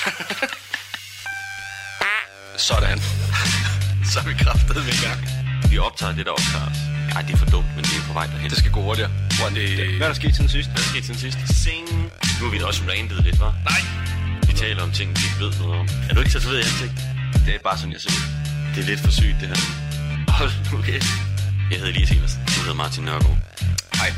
Sådan. Så er vi kraftet med i gang. Vi optager det, der optager os. Ej, det er for dumt, men det er på vej derhen. Det skal gå hurtigere. One day. Hvad er der sket siden sidst? Hvad skete siden sidst? Sing. Nu er vi da også randet lidt, hva'? Nej. Vi taler om ting, vi ikke ved noget om. Er du ikke tatoveret i ansigt? Det er bare sådan, jeg ser ud. Det er lidt for sygt, det her. Hold nu okay. Jeg hedder Elias Eversen. Du hedder Martin Nørgaard. Hej.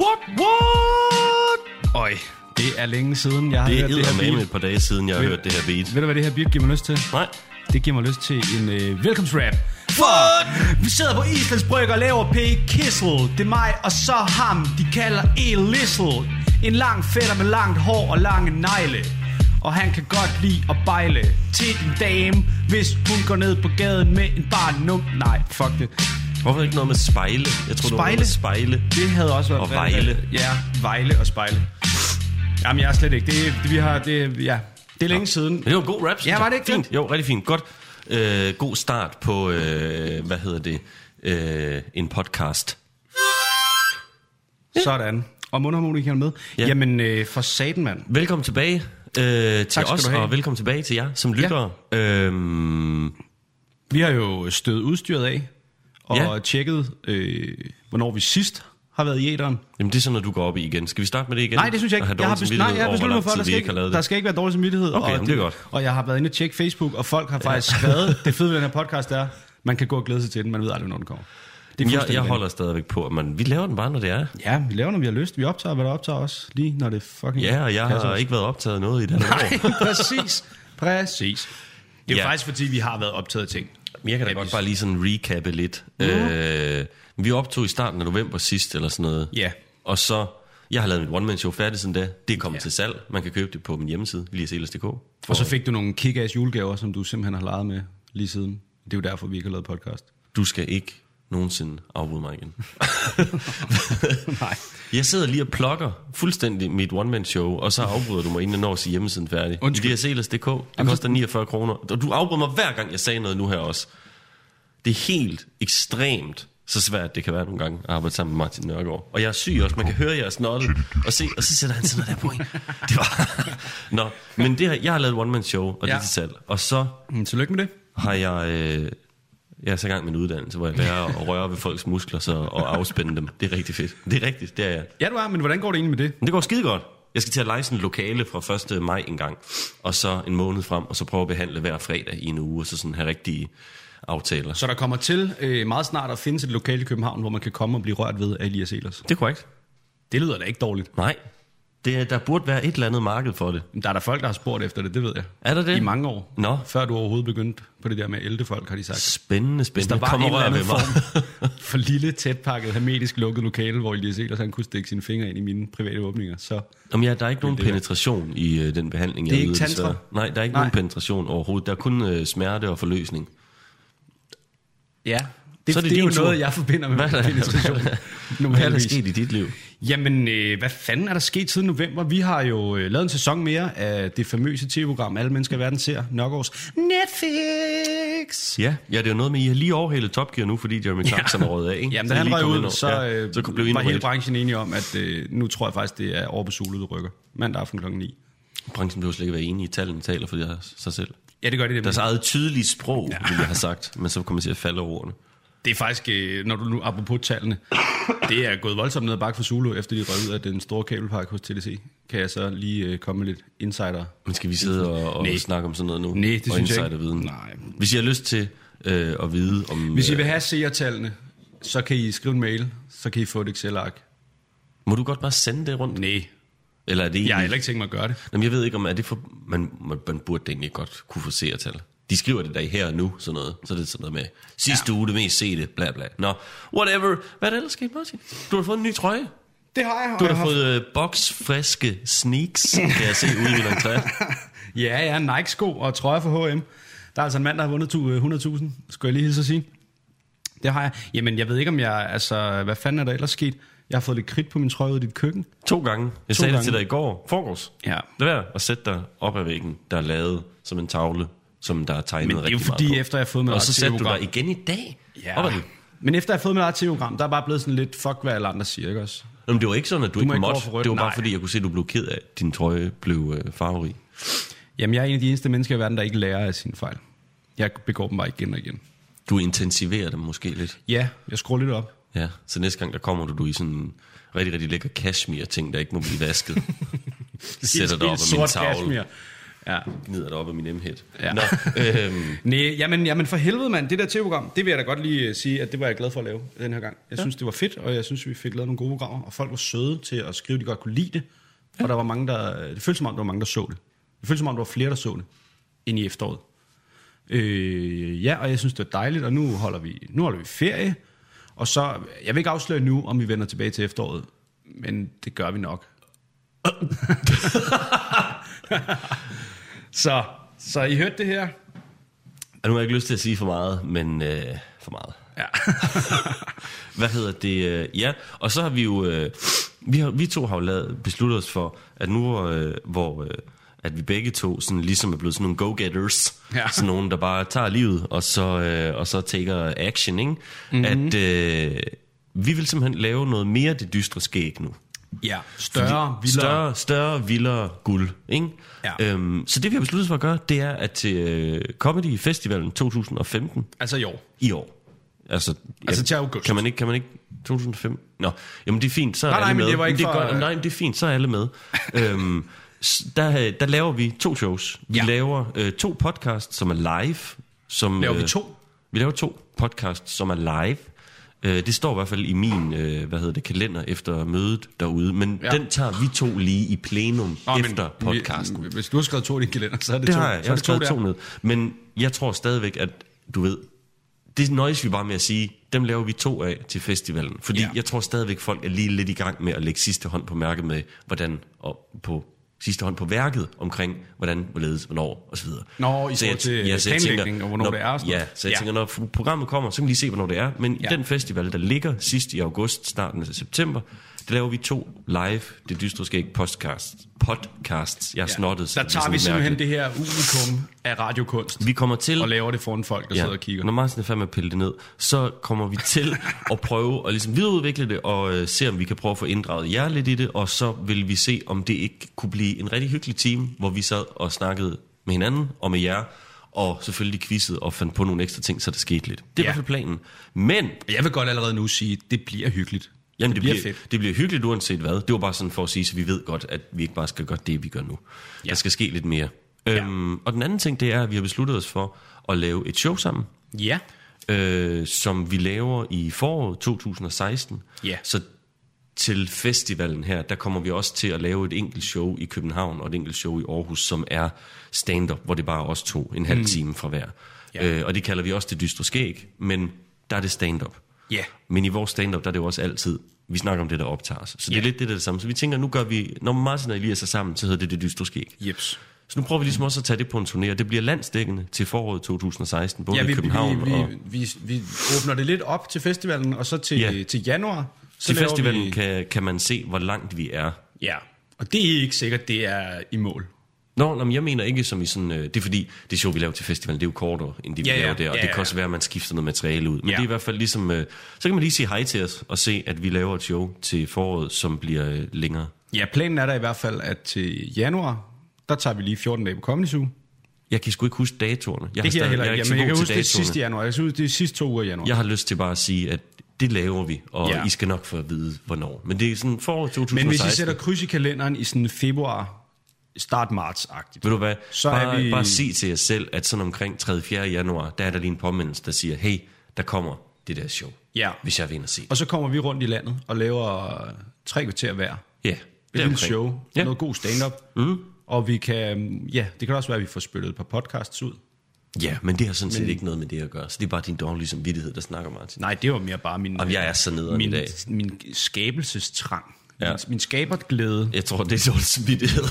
What, what? Øj, det er længe siden, jeg har Det hørt det er her beat. et par dage siden, jeg har Ved- hørt det her beat. Ved du, hvad det her beat giver mig lyst til? Nej. Det giver mig lyst til en øh, velkomsrap. For vi sidder på Islands Brygge og laver P. Kissel. Det er mig og så ham, de kalder E. Lissel. En lang fætter med langt hår og lange negle. Og han kan godt lide at bejle til din dame, hvis hun går ned på gaden med en bar num... Nej, fuck det. Hvorfor ikke noget med spejle? Jeg tror, det var noget med spejle. Det havde også været... Og Vejle. Ja, Vejle og spejle. Jamen, jeg er slet ikke. Det, det vi har... Det, ja, det er længe siden. Men det var en god rap, Ja, var det ikke Fint. det? Jo, rigtig fint. Godt. Øh, god start på, øh, hvad hedder det, øh, en podcast. Sådan. Og mundharmonikeren med. Ja. Ja. Jamen, øh, for saten, mand. Velkommen tilbage øh, til skal os, du have. og velkommen tilbage til jer som lyttere. Ja. Øhm, Vi har jo stødet udstyret af, og Ja. ja. tjekket, øh, hvornår vi sidst har været i æderen. jamen, det er sådan noget, du går op i igen. Skal vi starte med det igen? Nej, det synes jeg ikke. Jeg har, bes- nej, jeg har besluttet mig for, at der skal, ikke der skal ikke være dårlig samvittighed. Okay, og, jamen, det er godt. Og jeg har været inde og tjekke Facebook, og folk har faktisk skrevet, det fede ved den her podcast er, man kan gå og glæde sig til den, man ved aldrig, når den kommer. Det er Jeg, jeg holder stadigvæk på, at man, vi laver den bare, når det er. Ja, vi laver, når vi har lyst. Vi optager, hvad der optager os, lige når det fucking Ja, og jeg har os. ikke været optaget noget i den her Nej, år. præcis. Præcis. Det er Ja. ja. faktisk, fordi vi har været optaget ting. Jeg kan da Ja, godt vi- bare lige sådan recappe lidt. Øh, vi optog i starten af november sidst, eller sådan noget. Ja. Og så, jeg har lavet mit one-man-show færdigt siden da. Det er kommet Ja. til salg. Man kan købe det på min hjemmeside, liaseles.dk. Og så fik du nogle kick-ass julegaver, som du simpelthen har leget med lige siden. Det er jo derfor, vi ikke har lavet podcast. Du skal ikke nogensinde afbryde mig igen. Nej. Jeg sidder lige og plukker fuldstændig mit one-man-show, og så afbryder du mig, inden jeg når at sige hjemmesiden færdig. Undskyld. Liaseles.dk, det koster 49 kroner. Og du afbryder mig hver gang, jeg sagde noget nu her også. Det er helt ekstremt så svært det kan være nogle gange at arbejde sammen med Martin Nørgaard. Og jeg er syg også, man kan høre jeres snotte, og, se, og så sætter han sådan noget der på en. Det var... Nå, men det her, jeg har lavet et one-man-show, og det er Ja. til salg. Og så Mm, Tillykke med det. har jeg... Øh, jeg er så i gang med en uddannelse, hvor jeg lærer at røre ved folks muskler så, og afspænde dem. Det er rigtig fedt. Det er rigtigt, det er jeg. Ja, du er, men hvordan går det egentlig med det? Men det går skide godt. Jeg skal til at lege sådan et lokale fra 1. maj en gang, og så en måned frem, og så prøve at behandle hver fredag i en uge, og så sådan have rigtige aftaler. Så der kommer til øh, meget snart at findes et lokale i København, hvor man kan komme og blive rørt ved af Elias Elers. Det er korrekt. Det lyder da ikke dårligt. Nej, det, er- der burde være et eller andet marked for det. Men Der er der folk, der har spurgt efter det, det ved jeg. Er der det? I mange år. Nå. Før du overhovedet begyndte på det der med ældre folk, har de sagt. Spændende, Hvis spændende. der var Kom en eller anden form for lille, tætpakket, hermetisk lukket lokale, hvor Elias Elers han kunne stikke sine fingre ind i mine private åbninger, så Jamen, ja, der er ikke nogen det være- penetration i øh, den behandling, Det er jeg ikke tantra? desværre. Nej, der er ikke Nej. nogen penetration overhovedet. Der er kun øh, smerte og forløsning. ja. Det, Så er det, det det er jo tur. noget, jeg forbinder med Hvad er der- penetration. Hvad er der sket i dit liv? Jamen, øh, hvad fanden er der sket siden november? Vi har jo øh, lavet en sæson mere af det famøse tv-program, alle mennesker i verden ser, Nørgaards Netflix. Ja, ja, det er jo noget med, I har lige overhældet Top Gear nu, fordi Jeremy Clarkson er røget af, ikke? Jamen, da han røg ud, så, ja, øh, så blev I var hele branchen enige om, at øh, nu tror jeg faktisk, det er over på Zulu, du rykker. Mandag aften klokken 9. et. Branchen behøver slet ikke være enige i tallene, taler for sig selv. Ja, det gør det. det. Deres eget tydelige sprog, ja. vil jeg have sagt, men så kommer jeg til at falde over ordene. Det er faktisk, øh, når du nu, apropos tallene, det er gået voldsomt ned ad bakke for Zulu, efter de røg ud af den store kabelpark hos TDC. Kan jeg så lige øh, komme med lidt insider? Men skal vi sidde og, og Nej. snakke om sådan noget nu? Nej, det og synes jeg ikke. insiderviden? Nej. Hvis I har lyst til øh, at vide om... Hvis I øh, vil have seertallene, så kan I skrive en mail, så kan I få et Excel-ark. Må du godt bare sende det rundt? Nej, Eller er det jeg har egentlig- heller ikke tænkt mig at gøre det. Jamen, jeg ved ikke, om er det for... Man, man, man burde det egentlig godt kunne få seertal. De skriver det der i her og nu, sådan noget. Så er det sådan noget med, sidste ja. uge det mest sete, bla bla. Nå, whatever. Hvad er der ellers sket, Martin? Du har fået en ny trøje. Det har jeg. Du har da fået øh, boksfriske sneaks, kan jeg se ude i min entré. Ja, ja, Nike-sko og trøjer for H&M. Der er altså en mand, der har vundet tu- øh, 100.000, skulle jeg lige hilse at sige. Det har jeg. Jamen, jeg ved ikke, om jeg... Altså, hvad fanden er der ellers sket? Jeg har fået lidt kridt på min trøje ud i dit køkken. To gange. Jeg To sagde gange. det til dig i går. Forgårs. Ja. Lad være at sætte dig op ad væggen, der er lavet som en tavle, som der er tegnet Men det er jo rigtig fordi, meget efter jeg har fået mit Og så satte du dig igen i dag. Ja. Op. Men efter jeg har fået mit eget TV-program, der er bare blevet sådan lidt, fuck hvad alle andre siger, ikke også? Nå, men det var ikke sådan, at du, Du ikke ikke måtte. rødt. Det var bare Nej. fordi, jeg kunne se, at du blev ked af, at din trøje blev øh, farverig. Jamen, jeg er en af de eneste mennesker i verden, der ikke lærer af sine fejl. Jeg begår dem bare igen og igen. Du intensiverer dem måske lidt. Ja, jeg skruer lidt op. Ja, så næste gang, der kommer du, du i sådan en rigtig, rigtig lækker cashmere-ting, der ikke må blive vasket. Sætter dig op af min tavle. Cashmere. Ja. Gnider dig op af min emhed. Ja. Nå, øhm, Nej, jamen, jamen for helvede mand, det der tv-program, det vil jeg da godt lige øh, sige, at det var jeg glad for at lave den her gang. Jeg synes, det var fedt, og jeg synes, vi fik lavet nogle gode programmer, og folk var søde til at skrive, at de godt kunne lide det. Ja. Og der var mange, der, det føltes som om, der var mange, der så det. Det føltes som om, der var flere, der så det, ind i efteråret. Øh, ja, og jeg synes, det var dejligt, og nu holder vi, nu holder vi ferie. Og så, jeg vil ikke afsløre nu, om vi vender tilbage til efteråret, men det gør vi nok. så, så I hørte det her? og nu har jeg ikke lyst til at sige for meget, men øh, for meget. Ja. Hvad hedder det? øh, Ja, og så har vi jo... Øh, vi, har, vi to har jo lavet, besluttet os for, at nu øh, hvor... Øh, at vi begge to sådan ligesom er blevet sådan nogle go-getters. Ja. Sådan nogle, der bare tager livet, og så, øh, og så tager action, ikke? Mm-hmm. At øh, vi vil simpelthen lave noget mere det dystre skæg nu. Ja, større, vildere. Større, større, vildere guld, ikke? Ja. Øhm, så det vi har besluttet for at gøre, det er at til øh, Comedy Festivalen 2015 Altså i år. i år. Altså, Altså til august. Kan man ikke, kan man ikke 2005? Nå, jamen det er fint, så er Nej, nej, alle men med. det var ikke det er for- godt, nej, men det er fint, så er alle med. øhm, der, der laver vi to shows. Vi Ja. laver øh, to podcasts, som er live. Som, Laver vi øh, to? Vi laver to podcasts, som er live. Øh, det står i hvert fald i min øh, hvad hedder det, kalender efter mødet derude. Men Ja. den tager vi to lige i plenum Nå, men efter vi- podcasten. Hvis du har skrevet to i din kalender, så er det, Det to. har jeg. Så Jeg har to skrevet der. to ned. Men jeg tror stadigvæk, at du ved, det nøjes vi bare med at sige, dem laver vi to af til festivalen. Fordi Ja. jeg tror stadigvæk, folk er lige lidt i gang med at lægge sidste hånd på mærket med, hvordan, og på sidste hånd på værket omkring, hvordan, hvorledes, hvornår osv. Nå, i Så forhold til så jeg planlægning og hvornår når, det er sådan Ja, så jeg Ja. ja. tænker, når programmet kommer, så kan vi lige se, hvornår det er. Men Ja. ja. den festival, der ligger sidst i august, starten af september, der laver vi to live, det dystre skæg podcasts. podcasts. Jeg er ja. snottet. så Der det er tager sådan vi simpelthen det her unikum af radiokunst Vi kommer til... og laver det foran folk, der ja. sidder og kigger. Når Martin er færdig med at pille det ned, så kommer vi til at prøve at ligesom videreudvikle det, og øh, se om vi kan prøve at få inddraget jer lidt i det, og så vil vi se, om det ikke kunne blive en rigtig hyggelig team, hvor vi sad og snakkede med hinanden og med jer, og selvfølgelig quizzede og fandt på nogle ekstra ting, så der skete lidt. Det er Ja. i hvert fald planen. Men Jeg vil godt allerede nu sige, at det bliver hyggeligt. Jamen, det, det, bliver bliver, fedt. det bliver hyggeligt uanset hvad. Det var bare sådan for at sige, så vi ved godt, at vi ikke bare skal gøre det, vi gør nu. Ja. Der skal ske lidt mere. Ja. Øhm, og den anden ting, det er, at vi har besluttet os for at lave et show sammen, Ja. øh, som vi laver i foråret 2016. Ja. Så til festivalen her, der kommer vi også til at lave et enkelt show i København og et enkelt show i Aarhus, som er stand-up, hvor det bare er os to, en halv time fra hver. Mm. Ja. Øh, og det kalder vi også det dystre skæg, men der er det stand-up. Ja. Men i vores stand-up, der er det jo også altid, vi snakker om det, der optager os. Så det Ja. er lidt det, der er det samme. Så vi tænker, nu gør vi, når Martin og Elias er sammen, så hedder det det dystre skæg. Jeps. Så nu prøver vi ligesom også at tage det på en turné, og det bliver landsdækkende til foråret 2016, både Ja, i vi, København vi, vi, og... vi, vi åbner det lidt op til festivalen, og så til, Ja. til januar. Så Til festivalen vi, kan, kan man se, hvor langt vi er. Ja, og det er ikke sikkert, det er i mål. Nå, nå men jeg mener ikke som i sådan... Øh, det er fordi, det show, vi laver til festivalen, det er jo kortere, end det vi ja. laver der. Og Ja, det kan også være, at man skifter noget materiale ud. Men Ja. det er i hvert fald ligesom... Øh, så kan man lige sige hej til os og se, at vi laver et show til foråret, som bliver øh, længere. Ja, planen er der i hvert fald, at til januar, der tager vi lige 14 dage på Comedy Zoo. Jeg kan sgu ikke huske datorerne. Jeg Det kan jeg heller jeg ikke. Jamen, jeg kan huske det sidste januar. Jeg kan huske det sidste to uger i januar. Jeg har lyst til bare at sige, at det laver vi, og Ja. ja. I skal nok få at vide, hvornår. Men det er sådan foråret 2016. Men hvis I sætter kryds i kalenderen i sådan februar, start marts-agtigt. Ved du hvad? Så er bare, vi- bare sig til jer selv, at sådan omkring 3. 4. januar, der er der lige en påmindelse, der siger, hey, der kommer det der show, Ja. hvis jeg vil ind og se det. Og så kommer vi rundt i landet og laver tre kvarter hver. Ja, Et lille deromkring. show, Ja. noget god stand-up. Mm. Og vi kan, ja, det kan også være, at vi får spyttet et par podcasts ud. Ja, men det har sådan set ikke noget med det at gøre. Så det er bare din dårlige samvittighed, der snakker, Martin. Nej, det var mere bare min, Jamen, jeg er så nederen min, i dag. min skabelsestrang. Ja. Min, min skaberglæde. Jeg tror, det er dårlig samvittighed.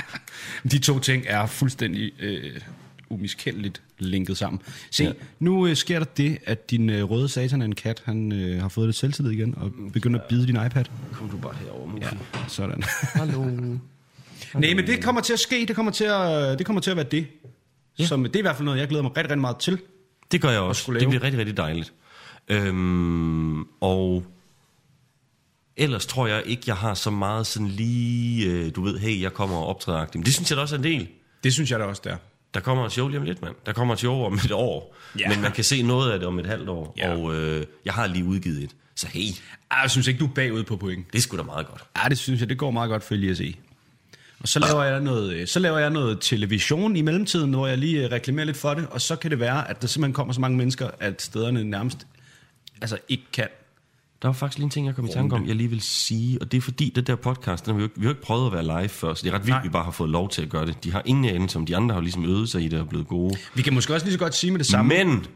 De to ting er fuldstændig øh, umiskendeligt linket sammen. Se, ja. Nu øh, sker der det, at din øh, røde satan af en kat, han øh, har fået lidt selvtillid igen, og begynder at bide din iPad. Kom du bare herover, Mufi. Ja, sådan. Hallo. Nej, men det kommer til at ske. Det kommer til at, det kommer til at være det. Ja. Som, det er i hvert fald noget, jeg glæder mig rigtig, rigtig meget til. Det gør jeg også. Det bliver rigtig, rigtig dejligt. Øhm, og Ellers tror jeg ikke, jeg har så meget sådan lige, øh, du ved, hey, jeg kommer og optræder Men det synes jeg da også er en del. Det synes jeg da også, der. Der kommer et show lige om lidt, mand. Der kommer et show om et år. Ja. Men man kan se noget af det om et halvt år. Ja. Og øh, jeg har lige udgivet et. Så hey, Ej, Jeg synes ikke, du er bagud på point. det sgu da meget godt. Ja, det synes jeg, det går meget godt for Elias E. Og så laver jeg noget, øh, så laver jeg noget television i mellemtiden, hvor jeg lige øh, reklamerer lidt for det, og så kan det være, at der simpelthen kommer så mange mennesker, at stederne nærmest altså ikke kan. Der var faktisk lige en ting, jeg kom i tanke om, jeg lige vil sige, og det er fordi, det der podcast, den har vi, jo, ikke- vi har jo ikke prøvet at være live før, så det er ret vildt, Nej. vi bare har fået lov til at gøre det. De har ingen anelse om, de andre har ligesom øvet sig i det og er blevet gode. Vi kan måske også lige så godt sige med det samme. Men,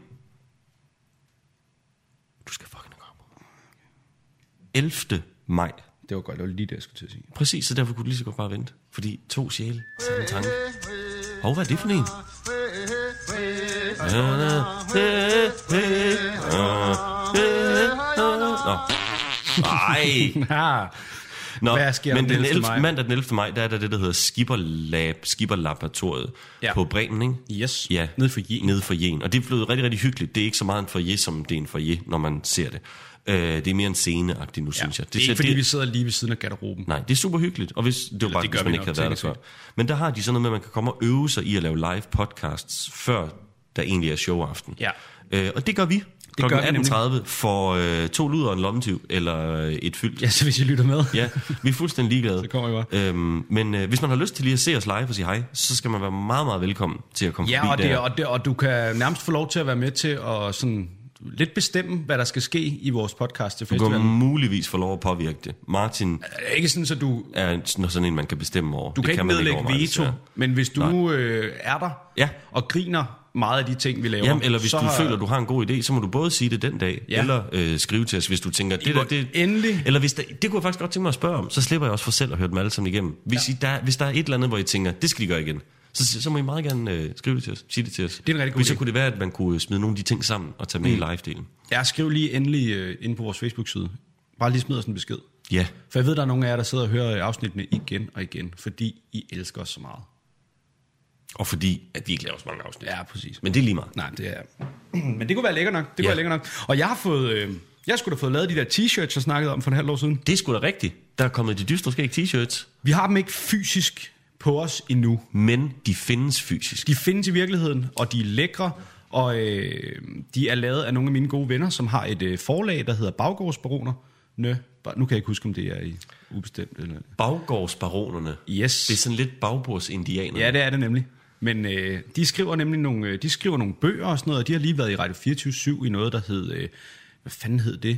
du skal fucking komme. 11. maj. Det var godt, det var lige det, jeg skulle til at sige. Præcis, så derfor kunne du lige så godt bare vente. Fordi to sjæle, samme tanke. Hov, hvad er det for en? Nå, Hvad sker men den den 11. 11. maj? mandag den 11. maj, der er der det, der hedder Skipper Lab, Skipper Laboratoriet Ja. på Bremen, ikke? Yes. Ja. Nede for Jen. Nede for Jen. Og det er blevet rigtig, rigtig hyggeligt. Det er ikke så meget en foyer, som det er en foyer, når man ser det. Øh, det er mere en scene-agtigt nu, Ja. synes jeg. Det er ikke, fordi vi sidder lige ved siden af garderoben. Nej, det er super hyggeligt. Og hvis, det var bare, det hvis man ikke havde været der før. Men der har de sådan noget med, at man kan komme og øve sig i at lave live podcasts, før der egentlig er showaften. Ja. Øh, og det gør vi. Gør Klokken vi nemlig. 18.30 for øh, to luder og en lommetyv, eller øh, et fyldt. Ja, så hvis I lytter med. Ja, vi er fuldstændig ligeglade. Så kommer I bare. Øhm, men øh, hvis man har lyst til lige at se os live og sige hej, så skal man være meget, meget velkommen til at komme Ja, forbi og, det, der. og, det, og du kan nærmest få lov til at være med til at sådan lidt bestemme, hvad der skal ske i vores podcast til Du kan festivalen. muligvis få lov at påvirke det. Martin Det er ikke sådan, så du, er sådan en, man kan bestemme over. du det kan ikke man nedlægge mig, veto, men hvis du øh, er der Ja. og griner meget af de ting, vi laver, Jamen, eller hvis så du føler, du har en god idé, så må du både sige det den dag, Ja. eller øh, skrive til os, hvis du tænker, det der, det... endelig- Eller hvis der, det kunne jeg faktisk godt tænke mig at spørge om, så slipper jeg også for selv at høre dem alle sammen igennem. Hvis, ja. I, der, hvis der er et eller andet, hvor I tænker, det skal de gøre igen, så, så må I meget gerne øh, skrive det til os, sige det til os. Det er en rigtig god Hvis så idé. kunne det være, at man kunne smide nogle af de ting sammen og tage med mm. i live-delen. Ja, skriv lige endelig øh, inde på vores Facebook-side. Bare lige smid os en besked. Ja, For jeg ved, der er nogle af jer, der sidder og hører øh, afsnittene igen og igen, fordi I elsker os så meget. Og fordi, at vi ikke laver så mange afsnit. Ja, præcis. Men det er lige meget. Nej, det er... Men det kunne være lækker nok. Det kunne Ja. være lækker nok. Og jeg har fået... Øh, jeg skulle da fået lavet de der t-shirts, jeg snakkede om for et halvt år siden. Det er sgu da rigtigt. Der er kommet de dystre skæg t-shirts, Vi har dem ikke fysisk på os endnu. men de findes fysisk. De findes i virkeligheden, og de er lækre, og øh, de er lavet af nogle af mine gode venner, som har et øh, forlag, der hedder Baggårdsbaroner. Nø, bare- nu kan jeg ikke huske, om det er i ubestemt eller... Baggårdsbaronerne. Yes. Det er sådan lidt bagbordsindianerne. Ja, det er det nemlig. Men øh, de skriver nemlig nogle, øh, de skriver nogle bøger og sådan noget, og de har lige været i Radio 24 i noget, der hed, øh, hvad fanden hed det?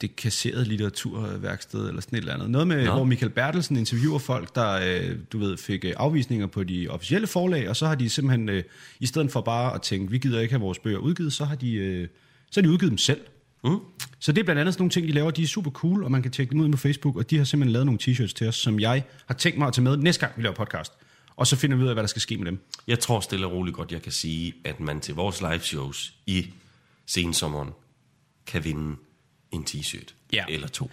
Det kasserede litteraturværksted eller sådan et eller andet. Noget med, Nå. hvor Michael Bertelsen interviewer folk, der, øh, du ved, fik øh, afvisninger på de officielle forlag, og så har de simpelthen, øh, i stedet for bare at tænke, vi gider ikke have vores bøger udgivet, så har de, øh, så har de udgivet dem selv. Mm. Så det er blandt andet sådan nogle ting, de laver, de er super cool, og man kan tjekke dem ud på Facebook, og de har simpelthen lavet nogle t-shirts til os, som jeg har tænkt mig at tage med næste gang, vi laver podcast. Og så finder vi ud af, hvad der skal ske med dem. Jeg tror stille og roligt godt, jeg kan sige, at man til vores live shows i sensommeren kan vinde en t-shirt. Ja. Eller to.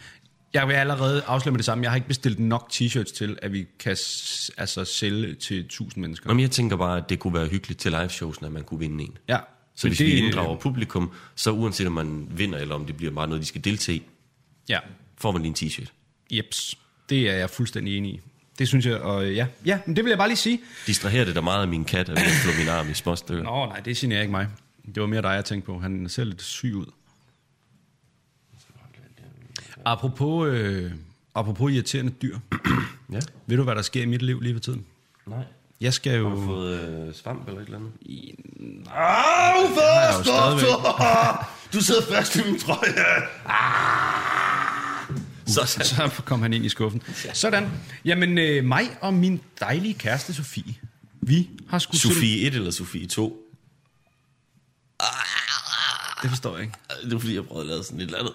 Jeg vil allerede afsløre med det samme. Jeg har ikke bestilt nok t-shirts til, at vi kan altså sælge til 1000 mennesker. Nå, men jeg tænker bare, at det kunne være hyggeligt til live shows, at man kunne vinde en. Ja. Så hvis det, vi inddrager publikum, så uanset om man vinder, eller om det bliver bare noget, de skal deltage i, Ja. får man lige en t-shirt. Jeps. Det er jeg fuldstændig enig i. Det synes jeg, og ja. Ja, men det vil jeg bare lige sige. Distraherer det der meget af min kat, at jeg slå min arm i små stykker. Nå, nej, det generer ikke mig. Det var mere dig, jeg tænkte på. Han ser lidt syg ud. Apropos, øh, apropos irriterende dyr. Ja. Ved du, hvad der sker i mit liv lige for tiden? Nej. Jeg skal jo... Har du fået øh, svamp eller et eller andet? Au, Au, stop, Du sidder fast i min trøje. Så, så. Så kom han ind i skuffen. Sådan. Jamen, øh, mig og min dejlige kæreste Sofie, vi har sgu Sofie 1 eller Sofie 2? Det forstår jeg ikke. Det var fordi, jeg prøvede at lave sådan et eller andet.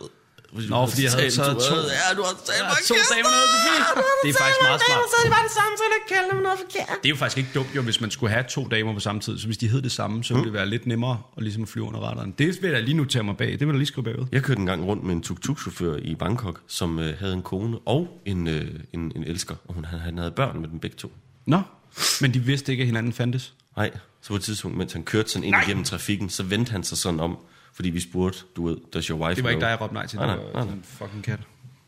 Fordi Nå, fordi jeg havde taget to- Ja, du har talt mange to damer noget, Sofie. Det er faktisk meget smart. Så er det bare det samme, så er det kalde dem noget forkert. Det er jo faktisk ikke dumt, jo, hvis man skulle have to damer på samme tid. Så hvis de hed det samme, så ville det være lidt nemmere at ligesom flyve under radaren. Det vil jeg lige notere mig bag. Det vil jeg lige skrive bagud. Jeg kørte en gang rundt med en tuk-tuk-chauffør i Bangkok, som øh, havde en kone og en, øh, en, en elsker, og hun, han, han havde børn med dem begge to. Nå, men de vidste ikke, at hinanden fandtes. Nej, så på et tidspunkt, mens han kørte sådan ind Nej. igennem trafikken, så vendte han sig sådan om, fordi vi spurgte, du ved, does your wife Det var ikke know? dig, jeg råbte nej til. Nej, Det nej, nej, en fucking kat.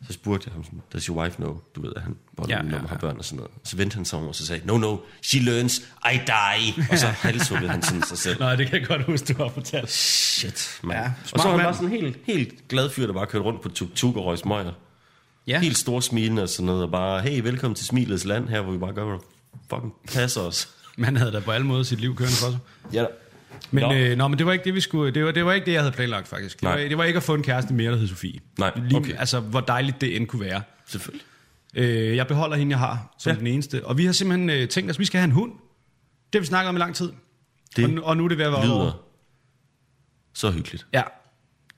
Så spurgte jeg ham sådan, does your wife know? Du ved, at han hvor Ja, ja, ja, har børn og sådan noget. Så vendte han sig om, og så sagde no, no, she learns, I die. Og så halshuggede han sådan sig selv. Nej, det kan jeg godt huske, du har fortalt. Shit, man. Ja, og så var han bare sådan en helt, helt glad fyr, der bare kørte rundt på tuk-tuk og røg smøger. Ja. Helt stor smilende og sådan noget, og bare, hey, velkommen til Smilets land, her hvor vi bare gør, hvad fucking passer os. Man havde da på alle måder sit liv kørende for sig. Ja, Men, Nå. Øh, nå, men det var ikke det, vi skulle... Det var, det var ikke det, jeg havde planlagt, faktisk. Det var, det var ikke at få en kæreste mere, der hed Sofie. Nej, Lige, okay. Altså, hvor dejligt det end kunne være. selvfølgelig. Øh, jeg beholder hende, jeg har, som Ja. den eneste. Og vi har simpelthen øh, tænkt os, at vi skal have en hund. Det har vi snakket om i lang tid. Det og, nu, og nu er det ved at være over. lyder så hyggeligt. Ja,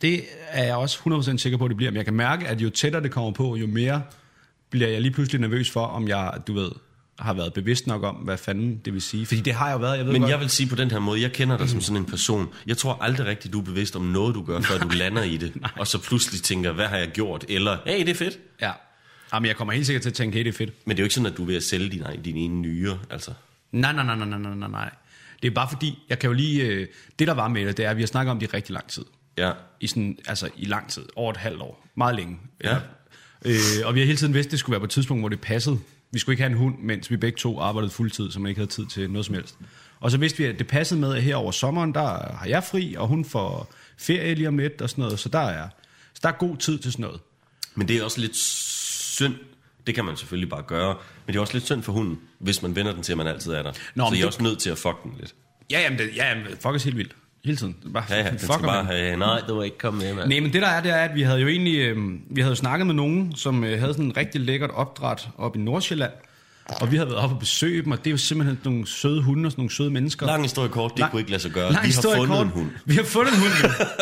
det er jeg også 100% sikker på, at det bliver. Men jeg kan mærke, at jo tættere det kommer på, jo mere bliver jeg lige pludselig nervøs for, om jeg, du ved, har været bevidst nok om, hvad fanden det vil sige. Fordi det har jeg jo været, jeg ved Men godt. jeg vil sige på den her måde, jeg kender dig som sådan en person. Jeg tror aldrig rigtigt, du er bevidst om noget, du gør, før du lander i det. og så pludselig tænker, hvad har jeg gjort? Eller, hey, det er fedt. Ja. Jamen, jeg kommer helt sikkert til at tænke, hey, det er fedt. Men det er jo ikke sådan, at du er ved at sælge din, din ene nyre, altså. Nej, nej, nej, nej, nej, nej, nej, nej. Det er bare fordi, jeg kan jo lige... Øh, det, der var med det, det er, at vi har snakket om det i rigtig lang tid. Ja. I sådan, altså i lang tid. Over et halvt år. Meget længe. Ja. Øh, og vi har hele tiden vidst, at det skulle være på et tidspunkt, hvor det passede. Vi skulle ikke have en hund, mens vi begge to arbejdede fuldtid, så man ikke havde tid til noget som helst. Og så vidste vi, at det passede med, at her over sommeren, der har jeg fri, og hun får ferie lige om lidt og sådan noget. Så der er, så der er god tid til sådan noget. Men det er også lidt synd. Det kan man selvfølgelig bare gøre. Men det er også lidt synd for hunden, hvis man vender den til, at man altid er der. Nå, så jeg er det- også nødt til at fuck den lidt. Ja, jamen, det, ja, jamen fuck os helt vildt. Hele tiden. Bare, Ja, ja, den skal bare have, nej, du må ikke komme med, mand. Nej, men det der er, det er, at vi havde jo egentlig øh, vi havde jo snakket med nogen, som øh, havde sådan en rigtig lækkert opdræt op i Nordsjælland. Og vi havde været oppe og besøge dem, og det er jo simpelthen nogle søde hunde og sådan nogle søde mennesker. Lang historie kort, det Lang- kunne ikke lade sig gøre. Lang Vi har fundet kort. en hund. Vi har fundet en hund.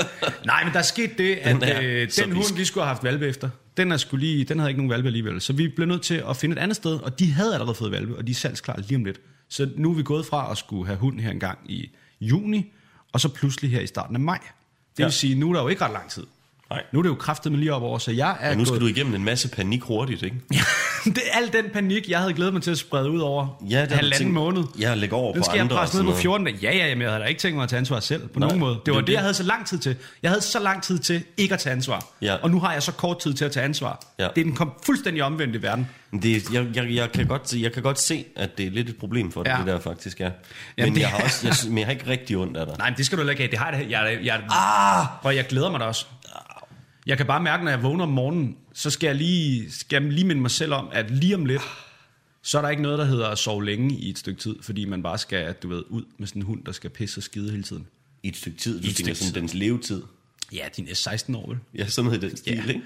Nej, men der er sket det, at Den er øh, den hund, vi skulle have haft valpe efter, den, er skulle lige, den havde ikke nogen valpe alligevel. Så vi blev nødt til at finde et andet sted, og de havde allerede fået valpe, og de er salgsklar lige om lidt. Så nu er vi gået fra at skulle have hund her en gang i juni, og så pludselig her i starten af maj. Det Ja. vil sige, nu er der jo ikke ret lang tid. Nej. Nu er det jo kraftet med lige op over, så jeg er Men nu skal gået... du igennem en masse panik hurtigt, ikke? det er al den panik, jeg havde glædet mig til at sprede ud over Ja, det halvanden tænkt- måned. Ja, lægge over Den på skal jeg andre og presse ned på noget. 14 dage. Ja, ja, jamen, jeg havde da ikke tænkt mig at tage ansvar selv på Nej, nogen måde. Det var det, det. jeg havde så lang tid til. Jeg havde så lang tid til ikke at tage ansvar. Ja. Og nu har jeg så kort tid til at tage ansvar. Ja. Det er den kom fuldstændig omvendte verden. Det, jeg, jeg, jeg, kan godt, se- jeg kan godt se, at det er lidt et problem for dig, Ja. det der faktisk er. Jamen, Men det jeg har, også, jeg, men jeg har ikke rigtig ondt af dig. Nej, men det skal du ikke have. Det har jeg, jeg, jeg, jeg, ah! Prøv, jeg glæder mig da også. Jeg kan bare mærke, når jeg vågner om morgenen, så skal jeg lige, skal jeg lige minde mig selv om, at lige om lidt, så er der ikke noget, der hedder at sove længe i et stykke tid, fordi man bare skal, du ved, ud med sådan en hund, der skal pisse og skide hele tiden. I et stykke tid. Du I et tænker sådan dens levetid. Ja, de næste 16 år, vel? Ja, sådan noget i den stil, Ja. ikke?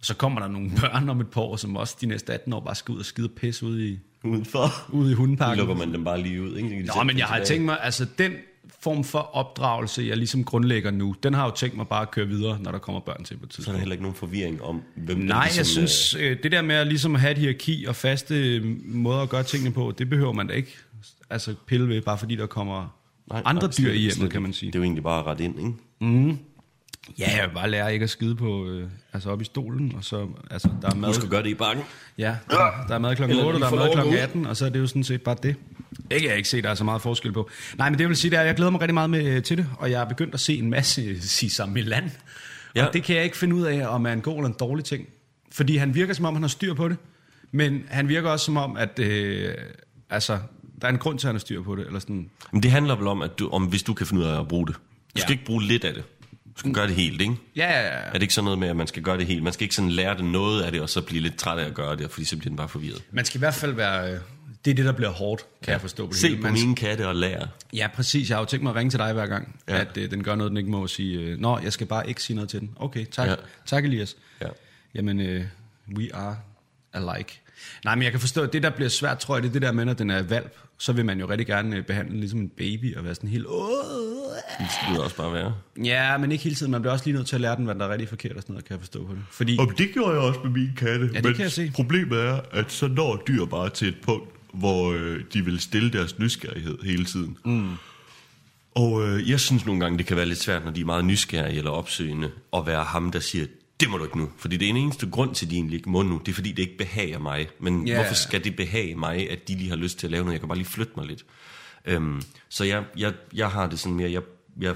Og så kommer der nogle børn om et par år, som også de næste 18 år bare skal ud og skide og pisse ude i, Udenfor. ude i hundeparken. lukker man dem bare lige ud, ikke? De Nå, men jeg har tænkt mig, altså den form for opdragelse, jeg ligesom grundlægger nu, den har jo tænkt mig bare at køre videre, når der kommer børn til på et Så er der tidspunkt. heller ikke nogen forvirring om, hvem Nej, ligesom, jeg synes, øh, det der med at ligesom have et hierarki og faste øh, måder at gøre tingene på, det behøver man da ikke altså pille ved, bare fordi der kommer Nej, andre nej, dyr i hjemmet, kan man sige. Det er jo egentlig bare ret ind, ikke? Ja, jeg vil bare lære ikke at skide på, øh, altså op i stolen, og så, altså, der er mad. Du skal gøre det i bakken. Ja, der, der er mad klokken Eller 8, lige der er mad klokken gå ud. 18, og så er det jo sådan set bare det. Kan jeg ikke se, der er så meget forskel på. Nej, men det vil sige, at jeg glæder mig rigtig meget med, øh, til det, og jeg er begyndt at se en masse Sisam Milan. Ja. Ja. Og det kan jeg ikke finde ud af, om er en god eller en dårlig ting. Fordi han virker, som om han har styr på det, men han virker også som om, at øh, altså, der er en grund til, at han har styr på det. Eller sådan. Men det handler vel om, at du, om hvis du kan finde ud af at bruge det. Du Ja. skal ikke bruge lidt af det. Skal gøre det helt, ikke? Ja, ja, ja. Er det ikke sådan noget med, at man skal gøre det helt? Man skal ikke sådan lære det noget af det, og så blive lidt træt af at gøre det, fordi så bliver den bare forvirret. Man skal i hvert fald være... Øh, det er det, der bliver hårdt, kan ja. jeg forstå. På det Se hele. på Man mine katte og lære. Ja, præcis. Jeg har jo tænkt mig at ringe til dig hver gang, ja. At øh, den gør noget, den ikke må sige. Øh, Nå, jeg skal bare ikke sige noget til den. Okay, tak. Ja. Ja. Tak, Elias. Ja. Jamen, øh, we are alike. Nej, men jeg kan forstå, at det, der bliver svært, tror jeg, det er det der med, når den er valp. Så vil man jo rigtig gerne øh, behandle den ligesom en baby og være sådan helt... Åh. Det skulle også bare være. Ja, men ikke hele tiden. Man bliver også lige nødt til at lære den, hvad der er rigtig forkert og sådan noget, kan jeg forstå på det. Fordi, Og det gjorde jeg også med mine katte. det men kan jeg se. Problemet er, at så når dyr bare til et punkt, hvor øh, de vil stille deres nysgerrighed hele tiden. Mm. Og øh, jeg synes nogle gange, det kan være lidt svært, når de er meget nysgerrige eller opsøgende, at være ham, der siger, det må du ikke nu. Fordi det er en eneste grund til, at de egentlig ikke må nu. Det er fordi, det ikke behager mig. Men Ja. yeah. hvorfor skal det behage mig, at de lige har lyst til at lave noget? Jeg kan bare lige flytte mig lidt. Øhm, så jeg, jeg, jeg har det sådan mere, jeg, jeg,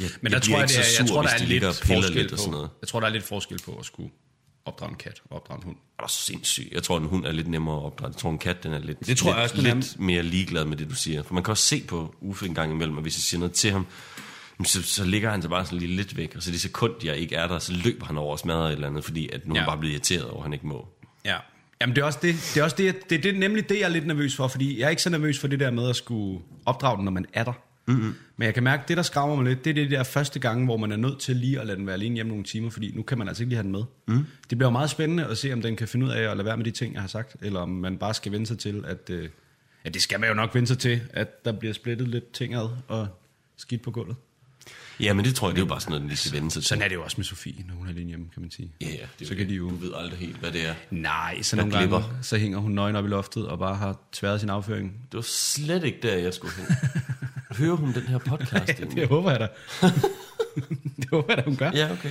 jeg, men jeg der tror jeg, det er, så jeg sur, tror, der er de lidt forskel lidt og sådan noget. jeg tror, der er lidt forskel på at skulle opdrage en kat og opdrage en hund. er du sindssyg. Jeg tror, en hund er lidt nemmere at opdrage. Jeg tror, en kat den er lidt, Det tror jeg lidt, også, den er. lidt mere ligeglad med det, du siger. For man kan også se på Uffe en gang imellem, og hvis jeg siger noget til ham, så, så ligger han så bare sådan lige lidt væk, og så det sekund, jeg ikke er der, så løber han over og smadrer et eller andet, fordi at nu er Ja. han bare blevet irriteret over, at han ikke må. Ja. Jamen det er også det, det er også det, det, det er nemlig det, jeg er lidt nervøs for, fordi jeg er ikke så nervøs for det der med at skulle opdrage den, når man er der. Mm-hmm. Men jeg kan mærke, det der skræmmer mig lidt, det er det der første gang, hvor man er nødt til lige at lade den være alene hjemme nogle timer, fordi nu kan man altså ikke lige have den med. Mm. Det bliver meget spændende at se, om den kan finde ud af at lade være med de ting, jeg har sagt, eller om man bare skal vende sig til, at, øh, ja, det skal man jo nok vende sig til, at der bliver splittet lidt ting ad og skidt på gulvet. Ja, men det tror jeg, det er jo bare sådan noget, den lige skal vende sig til. Sådan er det jo også med Sofie, når hun er alene hjemme, kan man sige. Ja, ja, det så kan det. de jo... Du ved aldrig helt, hvad det er. Nej, så nogle gange, glipper. så hænger hun nøgen op i loftet og bare har tværet sin afføring Det var slet ikke der, jeg skulle hen. Hører hun den her podcast? egentlig? Det håber jeg da. det håber jeg da, hun gør. ja, okay.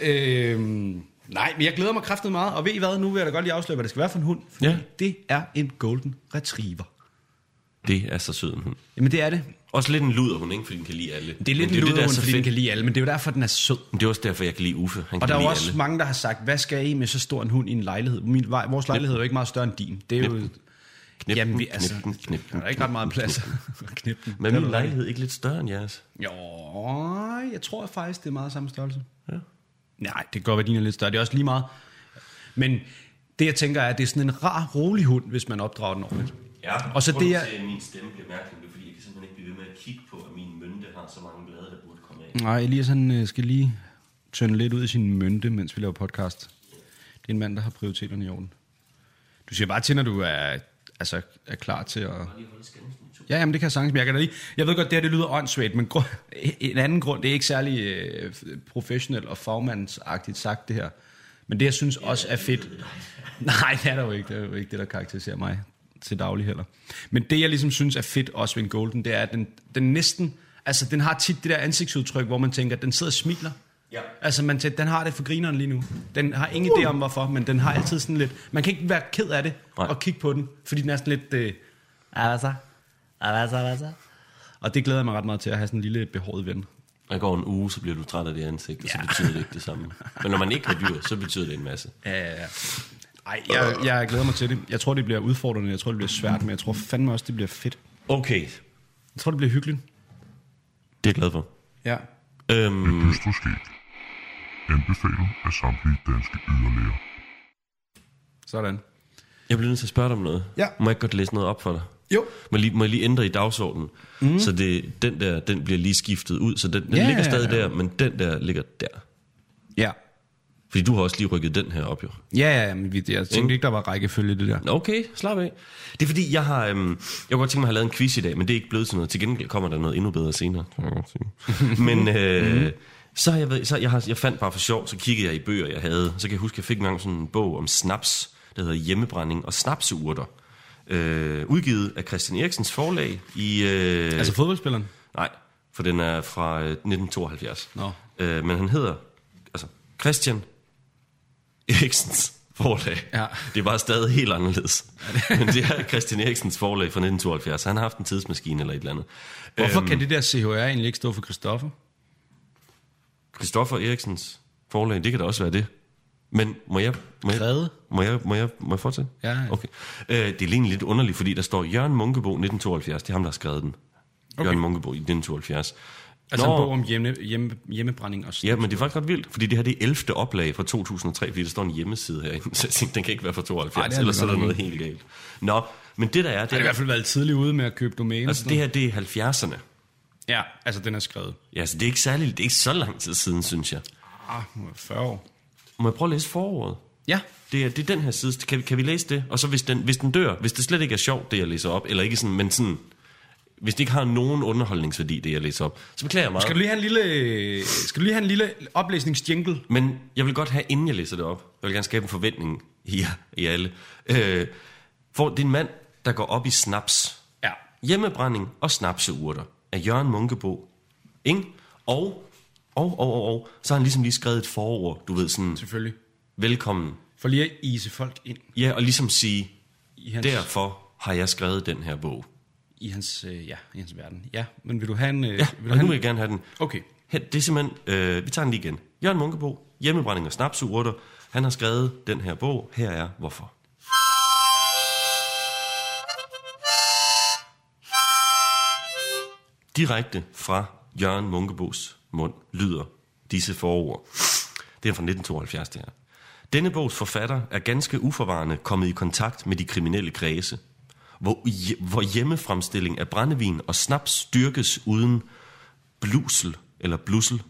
Øhm, nej, men jeg glæder mig kraftigt meget. Og ved I hvad, nu vil jeg da godt lige afsløre, hvad det skal være for en hund. Fordi Ja. det er en golden retriever. Det er så sød en hund. Jamen det er det. Også lidt en luder hun, ikke? Fordi den kan lide alle. Det er lidt Men en det, der er luderhund, så fordi den fedt. kan lide alle, men det er jo derfor, den er sød. Men det er også derfor, jeg kan lide Uffe. Han Og kan der er også alle. mange, der har sagt, hvad skal I med så stor en hund i en lejlighed? Min, vores lejlighed er jo ikke meget større end din. Det er jo... Knip Jamen, den, vi, altså, knip den, knip den. der er ikke ret meget plads. Knip den. Men min lejlighed ikke lidt større end jeres. Jo, jeg tror faktisk, det er meget samme størrelse. Ja. Nej, det kan godt være, din er lidt større. Det er også lige meget. Men det, jeg tænker, er, at det er sådan en rar, rolig hund, hvis man opdrager den ordentligt. Ja, Og så det er- at min stemme bliver mærkelig, det fordi jeg kan simpelthen ikke blive ved med at kigge på, at min mønte har så mange blade, der burde komme af. Nej, Elias han øh, skal lige tønde lidt ud i sin mønte, mens vi laver podcast. Det er en mand, der har prioriteterne i orden. Du siger bare til, når du er, altså, er klar til at... Ja, jamen det kan jeg sagtens, men jeg kan da lige... Jeg ved godt, det her det lyder åndssvagt, men grund, en anden grund, det er ikke særlig øh, professionelt og fagmandsagtigt sagt det her. Men det, jeg synes også er fedt... Nej, det er der jo ikke. Det er jo ikke det, der karakteriserer mig til daglig heller. Men det, jeg ligesom synes er fedt også ved en golden, det er, at den, den næsten... Altså, den har tit det der ansigtsudtryk, hvor man tænker, at den sidder og smiler. Ja. Altså, man tænker, den har det for grineren lige nu. Den har ingen idé om, hvorfor, men den har altid sådan lidt... Man kan ikke være ked af det Nej. og kigge på den, fordi den er sådan lidt... Øh, "Ah, hvad så? Ah, hvad så, hvad så? Og det glæder jeg mig ret meget til at have sådan en lille behåret ven. Og jeg går en uge, så bliver du træt af det ansigt, og så Ja. betyder det ikke det samme. Men når man ikke har dyr, så betyder det en masse. Ja, ja, ja. Ej, jeg, jeg glæder mig til det. Jeg tror, det bliver udfordrende. Jeg tror, det bliver svært, men jeg tror fandme også, det bliver fedt. Okay, Jeg tror, det bliver hyggeligt. det er jeg glad for. Ja. Øhm, Østroskæg. Anbefalet af samtlige danske yderlæger. Sådan. jeg bliver nødt til at spørge dig om noget. Ja. Må jeg godt læse noget op for dig? Jo. Må jeg lige, må jeg lige ændre i dagsordenen? Mm. Så det, den der, den bliver lige skiftet ud. Så den, den Ja, ligger stadig ja. der, men den der ligger der. Ja. Fordi du har også lige rykket den her op, jo. Ja, ja, men jeg tænkte ikke, der var rækkefølge i det der. Okay, slap af. Det er fordi, jeg har... Øhm, jeg kunne godt tænke mig at have lavet en quiz i dag, men det er ikke blevet til noget. Til gengæld kommer der noget endnu bedre senere. kan jeg godt sige. men øh, mm. så har jeg, været- så jeg, har, jeg fandt bare for sjov, så kiggede jeg i bøger, jeg havde. Så kan jeg huske, jeg fik engang sådan en bog om snaps, der hedder Hjemmebrænding og snapseurter. Øh, udgivet af Christian Eriksens forlag i... Øh, Altså fodboldspilleren? Nej, for den er fra øh, 1972. Nå. Øh, men han hedder altså Christian Eriksens forlag. Ja. Det er bare stadig helt anderledes. men det er Christian Eriksens forlag fra 1972. Han har haft en tidsmaskine eller et eller andet. Hvorfor Øhm, kan det der CHR egentlig ikke stå for Christoffer? Christoffer Eriksens forlag, det kan da også være det. Men må jeg... Må jeg, må jeg, må jeg, må jeg fortsætte? Ja, ja. Okay. Øh, det er egentlig lidt underligt, fordi der står Jørgen Munkebo 1972. Det er ham, der har skrevet den. Okay. Jørgen Munkebo i 1972. Altså Nå. en bog om hjemme, hjemme, hjemmebrænding og Ja, men det er faktisk ret vildt, fordi det her det er 11. oplag fra 2003, fordi der står en hjemmeside herinde, så jeg tænkte, den kan ikke være fra 72, Ej, Ej, det er ellers det er der noget helt galt. Nå, men det der er, det har i er, hvert fald været tidligt ude med at købe domæne. altså det her, det er 70'erne. Ja, altså den er skrevet. Ja, så det er ikke særlig, det er ikke så lang tid siden, synes jeg. Ah, 40 år. Må jeg prøve at læse forordet? Ja. Det er, det er den her side. Kan, vi- kan vi læse det? Og så hvis den, hvis den dør, hvis det slet ikke er sjovt, det jeg læser op, eller ikke sådan, men sådan, hvis det ikke har nogen underholdningsværdi, det jeg læser op, så beklager jeg meget. Skal du lige have en lille, skal du lige have en lille oplæsningsjingle? Men jeg vil godt have, inden jeg læser det op, jeg vil gerne skabe en forventning i, i alle. Øh, for det er en mand, der går op i snaps. Ja. Hjemmebrænding og snapseurter af Jørgen Munkebo. Ikke? Og, og, og, og, og, så har han ligesom lige skrevet et forord, du ved sådan, Selvfølgelig. velkommen. For lige at ise folk ind Ja, og ligesom sige, i hans, derfor har jeg skrevet den her bog. I hans, øh, ja, i hans verden. Ja, men vil du have en... Øh, Ja, vil du have nu vil jeg gerne have den. Okay. Her, det er simpelthen, øh, vi tager den lige igen. Jørgen Munkebo, hjemmebrænding og snapsurter. Han har skrevet den her bog. Her er hvorfor. Direkte fra Jørgen Munkebos mund lyder disse forord. Det er fra 1972, det her. Denne bogs forfatter er ganske uforvarende kommet i kontakt med de kriminelle kredse, hvor, hvor hjemmefremstilling af brændevin og snaps styrkes uden blusel eller blussel.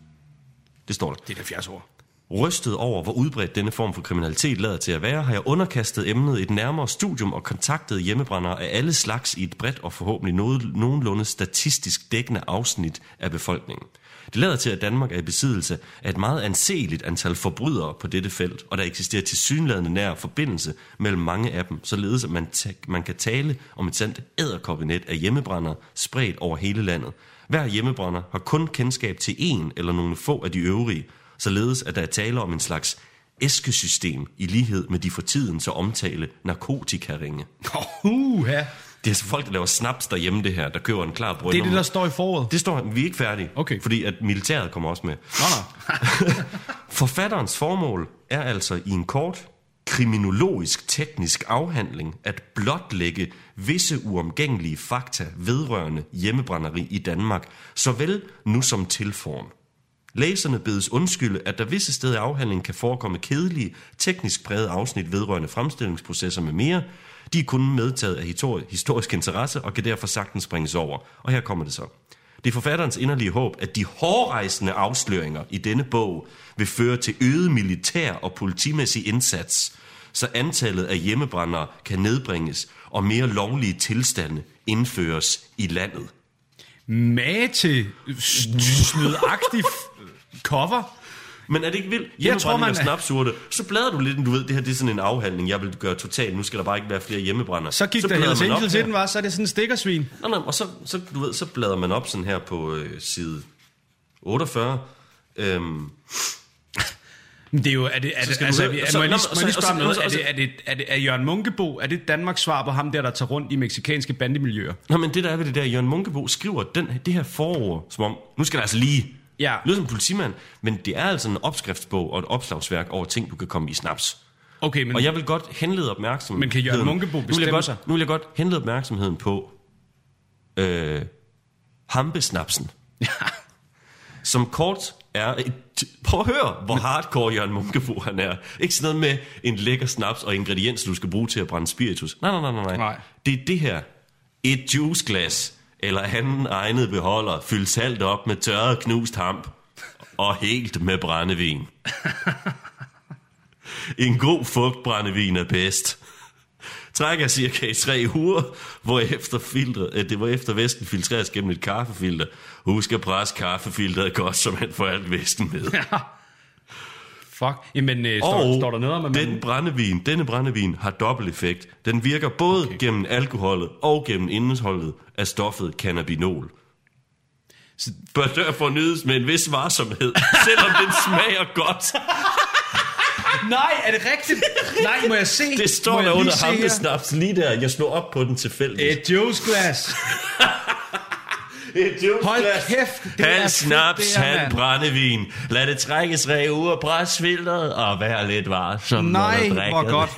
Det står der. Det er 70 år. Rystet over, hvor udbredt denne form for kriminalitet lader til at være, har jeg underkastet emnet et nærmere studium og kontaktet hjemmebrændere af alle slags i et bredt og forhåbentlig noget, nogenlunde statistisk dækkende afsnit af befolkningen. Det lader til, at Danmark er i besiddelse af et meget anseeligt antal forbrydere på dette felt, og der eksisterer tilsyneladende nær forbindelse mellem mange af dem, således at man, man kan tale om et sandt æderkoppenet af hjemmebrændere spredt over hele landet. Hver hjemmebrænder har kun kendskab til en eller nogle få af de øvrige, således at der er tale om en slags æskesystem i lighed med de for tiden så omtale narkotikaringe. Uh, ja. Det er altså folk, der laver snaps derhjemme, det her, der køber en klar brønd. Det er det, der står i foråret. Det står, vi er ikke færdige, Okay. fordi at militæret kommer også med. Nå, nå. Forfatterens formål er altså i en kort kriminologisk teknisk afhandling at blotlægge visse uomgængelige fakta vedrørende hjemmebrænderi i Danmark, såvel nu som tilform. Læserne bedes undskylde, at der visse steder i afhandlingen kan forekomme kedelige, teknisk præget afsnit vedrørende fremstillingsprocesser med mere. De er kun medtaget af historisk interesse og kan derfor sagtens springes over. Og her kommer det så. Det er forfatterens inderlige håb, at de hårrejsende afsløringer i denne bog vil føre til øget militær og politimæssig indsats, så antallet af hjemmebrændere kan nedbringes og mere lovlige tilstande indføres i landet. Mate snydagtig cover. Men er det ikke vildt? Jeg tror, man snapsurte. Så bladrer du lidt, du ved, det her det er sådan en afhandling, jeg vil gøre totalt. Nu skal der bare ikke være flere hjemmebrændere. Så gik der bladrer Hells man op Angel til den, var, så er det sådan en stikkersvin. Nej, nej, og så, så, du ved, så bladrer man op sådan her på øh, side 48. Øhm, Men det er jo, er det, er det, altså, så- må jeg nå, lige, så- spørge så- noget? så- Er det, er, det, er, det, er Jørgen Munkebo, er det Danmarks svar på ham der, der tager rundt i meksikanske bandemiljøer? Nå, men det der er ved det der, Jørgen Munkebo skriver den, det her forord, som om, nu skal der altså lige, Ja. lyder som en politimand, men det er altså en opskriftsbog og et opslagsværk over ting, du kan komme i snaps. Okay, men Og jeg vil godt henlede opmærksomheden. Men kan Jørgen Munkebo nu vil, bestemme jeg godt, sig? nu vil jeg godt henlede opmærksomheden på øh, hampesnapsen. som kort er... Et, prøv at høre, hvor hardcore Jørgen Munkebo han er. Ikke sådan noget med en lækker snaps og ingredienser, du skal bruge til at brænde spiritus. Nej, nej, nej, nej. Nej. Det er det her. Et juiceglas eller anden egnet beholder fyldt salt op med tørret knust hamp og helt med brændevin. En god fugtbrændevin er bedst. Trækker cirka i tre uger, hvor efter, filtret, øh, det var efter væsken filtreres gennem et kaffefilter. Husk at presse kaffefilteret godt, så man får alt væsken med fuck. Jamen, øh, står, Og står der noget om, at man... den brændevin, denne brændevin har dobbelt effekt. Den virker både okay. gennem alkoholet og gennem indholdet af stoffet cannabinol. Bør derfor nydes med en vis varsomhed, selvom den smager godt. Nej, er det rigtigt? Nej, må jeg se? Det står der under hampesnaps lige der. Jeg slår op på den tilfældigt. Et juiceglas. Et Hold kæft, det er halv fedt, snaps, det her, mand. brændevin. Lad det trækkes tre uger, pres filteret og vær lidt varsom, Nej, når du drikker hvor godt.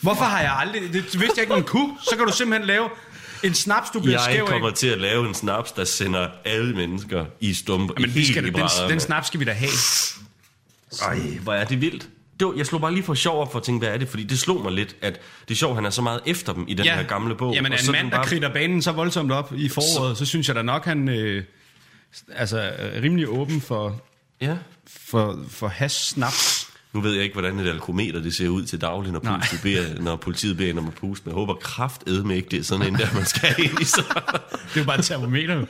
Hvorfor har jeg aldrig... Det vidste jeg ikke, man kunne. Så kan du simpelthen lave en snaps, du bliver skæv Jeg kommer til at lave en snaps, der sender alle mennesker i stumper. Men vi skal, den, den snaps skal vi da have. Ej, hvor er det vildt. Det var, jeg slog bare lige for sjov op for at tænke, hvad er det? Fordi det slog mig lidt, at det er sjovt, han er så meget efter dem i den her gamle bog. Jamen, og en så mand, der bare- kritter banen så voldsomt op i foråret, så, så synes jeg da nok, han øh, altså, er rimelig åben for, Ja. for, for hash snaps. Nu ved jeg ikke, hvordan et alkometer det ser ud til daglig, når politiet beder, når politiet beder om at puste. Men jeg håber kraftedme ikke, det er sådan en der, man skal ind i. Så. Det er jo bare et termometer.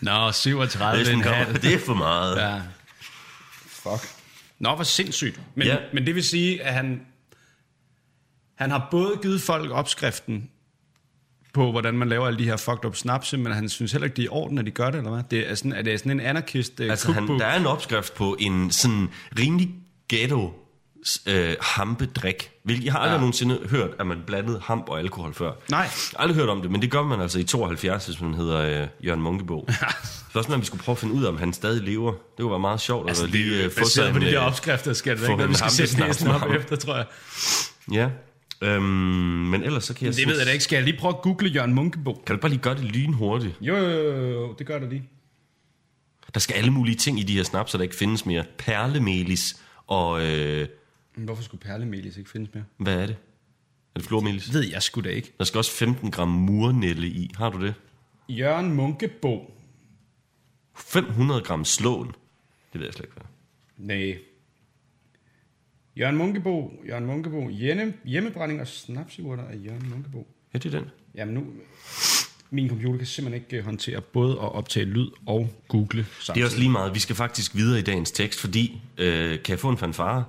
Nå, 37 Det, er sådan, det er for meget. Ja. Fuck. Nå, hvor sindssygt. Men, Ja. men det vil sige, at han, han har både givet folk opskriften på, hvordan man laver alle de her fucked up snapse, men han synes heller ikke, det er i orden, at de gør det, eller hvad? Det er sådan, er det sådan en anarkist uh, Altså, han, der er en opskrift på en sådan rimelig ghetto øh, hampedrik. Hvilket jeg har aldrig Ja. nogensinde hørt, at man blandede hamp og alkohol før. Nej. Jeg har aldrig hørt om det, men det gør man altså i 72, hvis man hedder øh, Jørgen Munkebo. Så også når vi skulle prøve at finde ud af, om han stadig lever. Det kunne være meget sjovt Altså, at lige øh, få sig på en... de der øh, opskrifter, skal det ikke vi skal sætte med op efter, tror jeg. Ja. Øhm, men ellers så kan jeg... Det ved jeg da ikke. Skal jeg lige prøve at google Jørgen Munkebo? Kan du bare lige gøre det lynhurtigt? Jo, jo, jo, jo, det gør det lige. Der skal alle mulige ting i de her snaps, så der ikke findes mere. Perlemelis og... Øh, Men Hvorfor skulle perlemelis ikke findes mere? hvad er det? Er det flormelis? Ved jeg sgu da ikke. Der skal også 15 gram murnelle i. Har du det? Jørgen Munkebo. 500 gram slåen. Det ved jeg slet ikke, hvad. Nej. Jørgen Munkebo, Jørgen Munkebo, hjemme, hjemmebrænding og snapsjurter af Jørgen Munkebo. Ja, det er den. Jamen nu, min computer kan simpelthen ikke øh, håndtere både at optage lyd og google samtidig. Det er også lige meget. Vi skal faktisk videre i dagens tekst, fordi... Øh, kan jeg få en fanfare?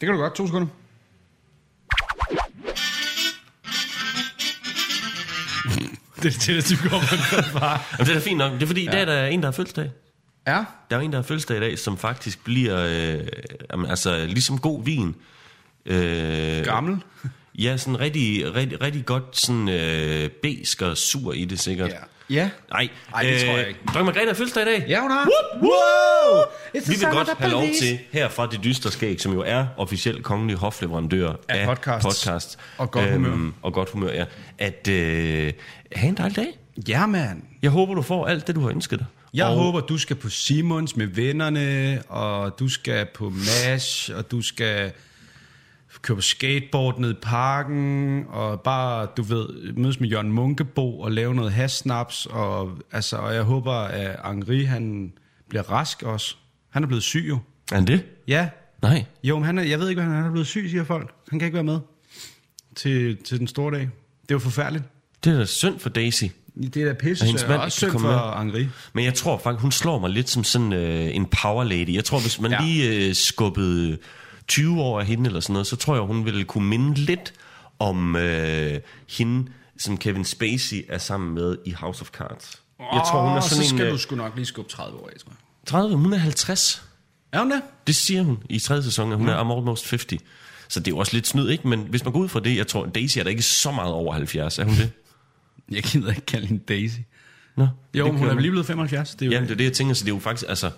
Det kan du godt, to sekunder. det er til, at du kommer bare. Jamen, det er da fint nok. Det er fordi, ja. i dag der er en, der har fødselsdag. Ja, Der er en, der har fødselsdag i dag, som faktisk bliver... Øh, jamen, altså, ligesom god vin. Øh, gammel. Ja, sådan rigtig, rigtig, rigtig godt sådan øh, besk og sur i det sikkert. Ja. Ja. Nej, Ej, det tror jeg ikke. Dronning Margrethe har fødselsdag i dag. Ja, hun har. Wow! It's Vi vil godt have lov til, her fra det dystre skæg, som jo er officiel kongelig hofleverandør Af af, podcasts. podcast, Og godt humør. og godt humør, ja. At øh, have en dejlig dag. Ja, mand. Jeg håber, du får alt det, du har ønsket dig. Jeg og, håber, du skal på Simons med vennerne, og du skal på MASH, og du skal køre på skateboard ned i parken, og bare, du ved, mødes med Jørgen Munkebo og lave noget hasnaps, og, altså, og jeg håber, at Henri, han bliver rask også. Han er blevet syg jo. Er han det? Ja, Nej. jo, men han er, jeg ved ikke, hvad han er, han er blevet syg, siger folk. Han kan ikke være med til, til den store dag. Det er jo forfærdeligt. Det er da synd for Daisy. Det er da pisse, Og hendes mand også synd for Henri. Men jeg tror faktisk, hun slår mig lidt som sådan øh, en power lady. Jeg tror, hvis man ja. lige øh, skubbede 20 år af hende eller sådan noget, så tror jeg, hun ville kunne minde lidt om øh, hende, som Kevin Spacey er sammen med i House of Cards. Jeg tror, hun er så sådan skal en... du øh, sgu nok lige skubbe 30 år af, tror jeg. 30, hun er 50. Er hun det? Det siger hun i tredje sæson, at hun er I'm almost 50. Så det er jo også lidt snyd, ikke? Men hvis man går ud fra det, jeg tror, Daisy er da ikke så meget over 70. Er hun det? Jeg gider ikke kalde hende Daisy. Nå, Jo, hun er lige blevet 75. Det er jo Jamen, det er det, jeg tænker, så det er jo faktisk, altså...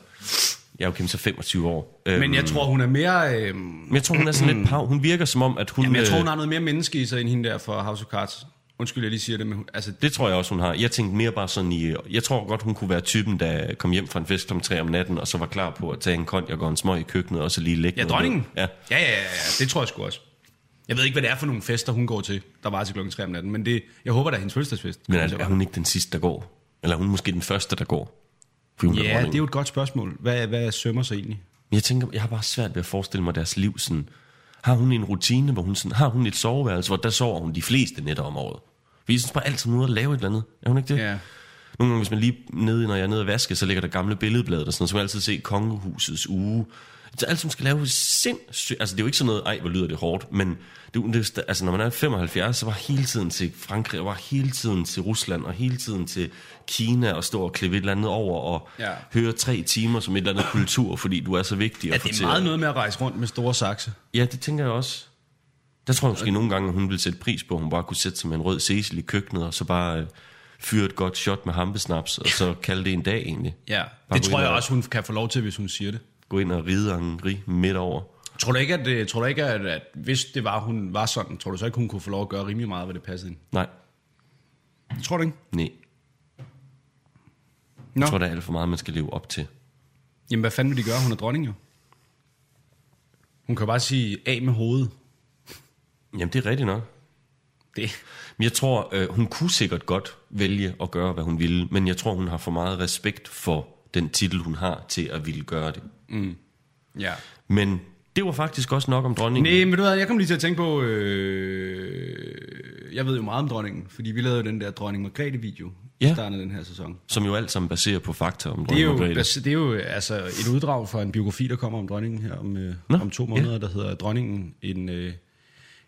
Jeg er jo kendt så 25 år. Men jeg Øhm, tror, hun er mere... Øh, Men jeg tror, hun er sådan lidt pav. Hun virker som om, at hun... jamen, jeg tror, øh, hun har noget mere menneske i sig, end hende der for House of Cards. Undskyld, jeg lige siger det, men hun, altså, Det tror jeg også, hun har. Jeg tænkte mere bare sådan i... Jeg tror godt, hun kunne være typen, der kom hjem fra en fest om 3 om natten, og så var klar på at tage en konjak og en smøg i køkkenet, og så lige lægge ja, dronningen. Ja. ja, ja, ja, ja, det tror jeg sgu også. Jeg ved ikke, hvad det er for nogle fester, hun går til, der var til klokken 3 om natten, men det, jeg håber, der er hendes fødselsdagsfest. Men er, er hun ikke den sidste, der går? Eller er hun måske den første, der går? Hun Ja, det er jo et godt spørgsmål. Hvad, hvad sømmer sig egentlig? Jeg tænker, jeg har bare svært ved at forestille mig deres liv sådan. Har hun en rutine, hvor hun sådan, har hun et soveværelse, hvor der sover hun de fleste nætter om året? Jeg synes bare altid, hun er at lave et eller andet. Er hun ikke det? Ja. Nogle gange, hvis man lige nede, når jeg er nede og vaske, så ligger der gamle billedblade, og sådan noget, så kan man altid se kongehusets uge. Så alt, som skal lave sindssygt. Altså, det er jo ikke sådan noget, ej, hvor lyder det hårdt, men det, det, altså, når man er 75, så var hele tiden til Frankrig, og var hele tiden til Rusland, og hele tiden til Kina, og stå og klippe et eller andet over, og Ja. høre tre timer som et eller andet kultur, fordi du er så vigtig. Ja, at det er meget noget med at rejse rundt med store sakse. Ja, det tænker jeg også. Der tror jeg måske nogle gange, at hun ville sætte pris på, at hun bare kunne sætte sig med en rød Cecil i køkkenet, og så bare øh, fyre et godt shot med hampesnaps, og så kalde det en dag egentlig. Ja, det tror jeg og- også, hun kan få lov til, hvis hun siger det. Gå ind og ride Henri midt over. Tror du ikke, at, øh, tror du ikke at, at hvis det var, hun var sådan, tror du så ikke, hun kunne få lov at gøre rimelig meget, hvad det passede hende? Nej, Tror du ikke? nej. Nå. Jeg tror, der er alt for meget, man skal leve op til. Jamen, hvad fanden vil de gøre? Hun er dronning jo. Hun kan bare sige af med hovedet. Jamen, det er rigtigt nok. Det. Men jeg tror, øh, hun kunne sikkert godt vælge at gøre, hvad hun ville, men jeg tror, hun har for meget respekt for den titel, hun har, til at ville gøre det. Ja. Men det var faktisk også nok om dronningen. Nej, men du ved, jeg kom lige til at tænke på, øh, jeg ved jo meget om dronningen, fordi vi lavede jo den der dronning Margrethe-video i Ja. starten af den her sæson. Som jo alt sammen baserer på fakta om Det er dronning jo, Margrethe. bas- det er jo altså et uddrag fra en biografi, der kommer om dronningen her om, øh, Nå, om to måneder, der hedder Dronningen en, øh,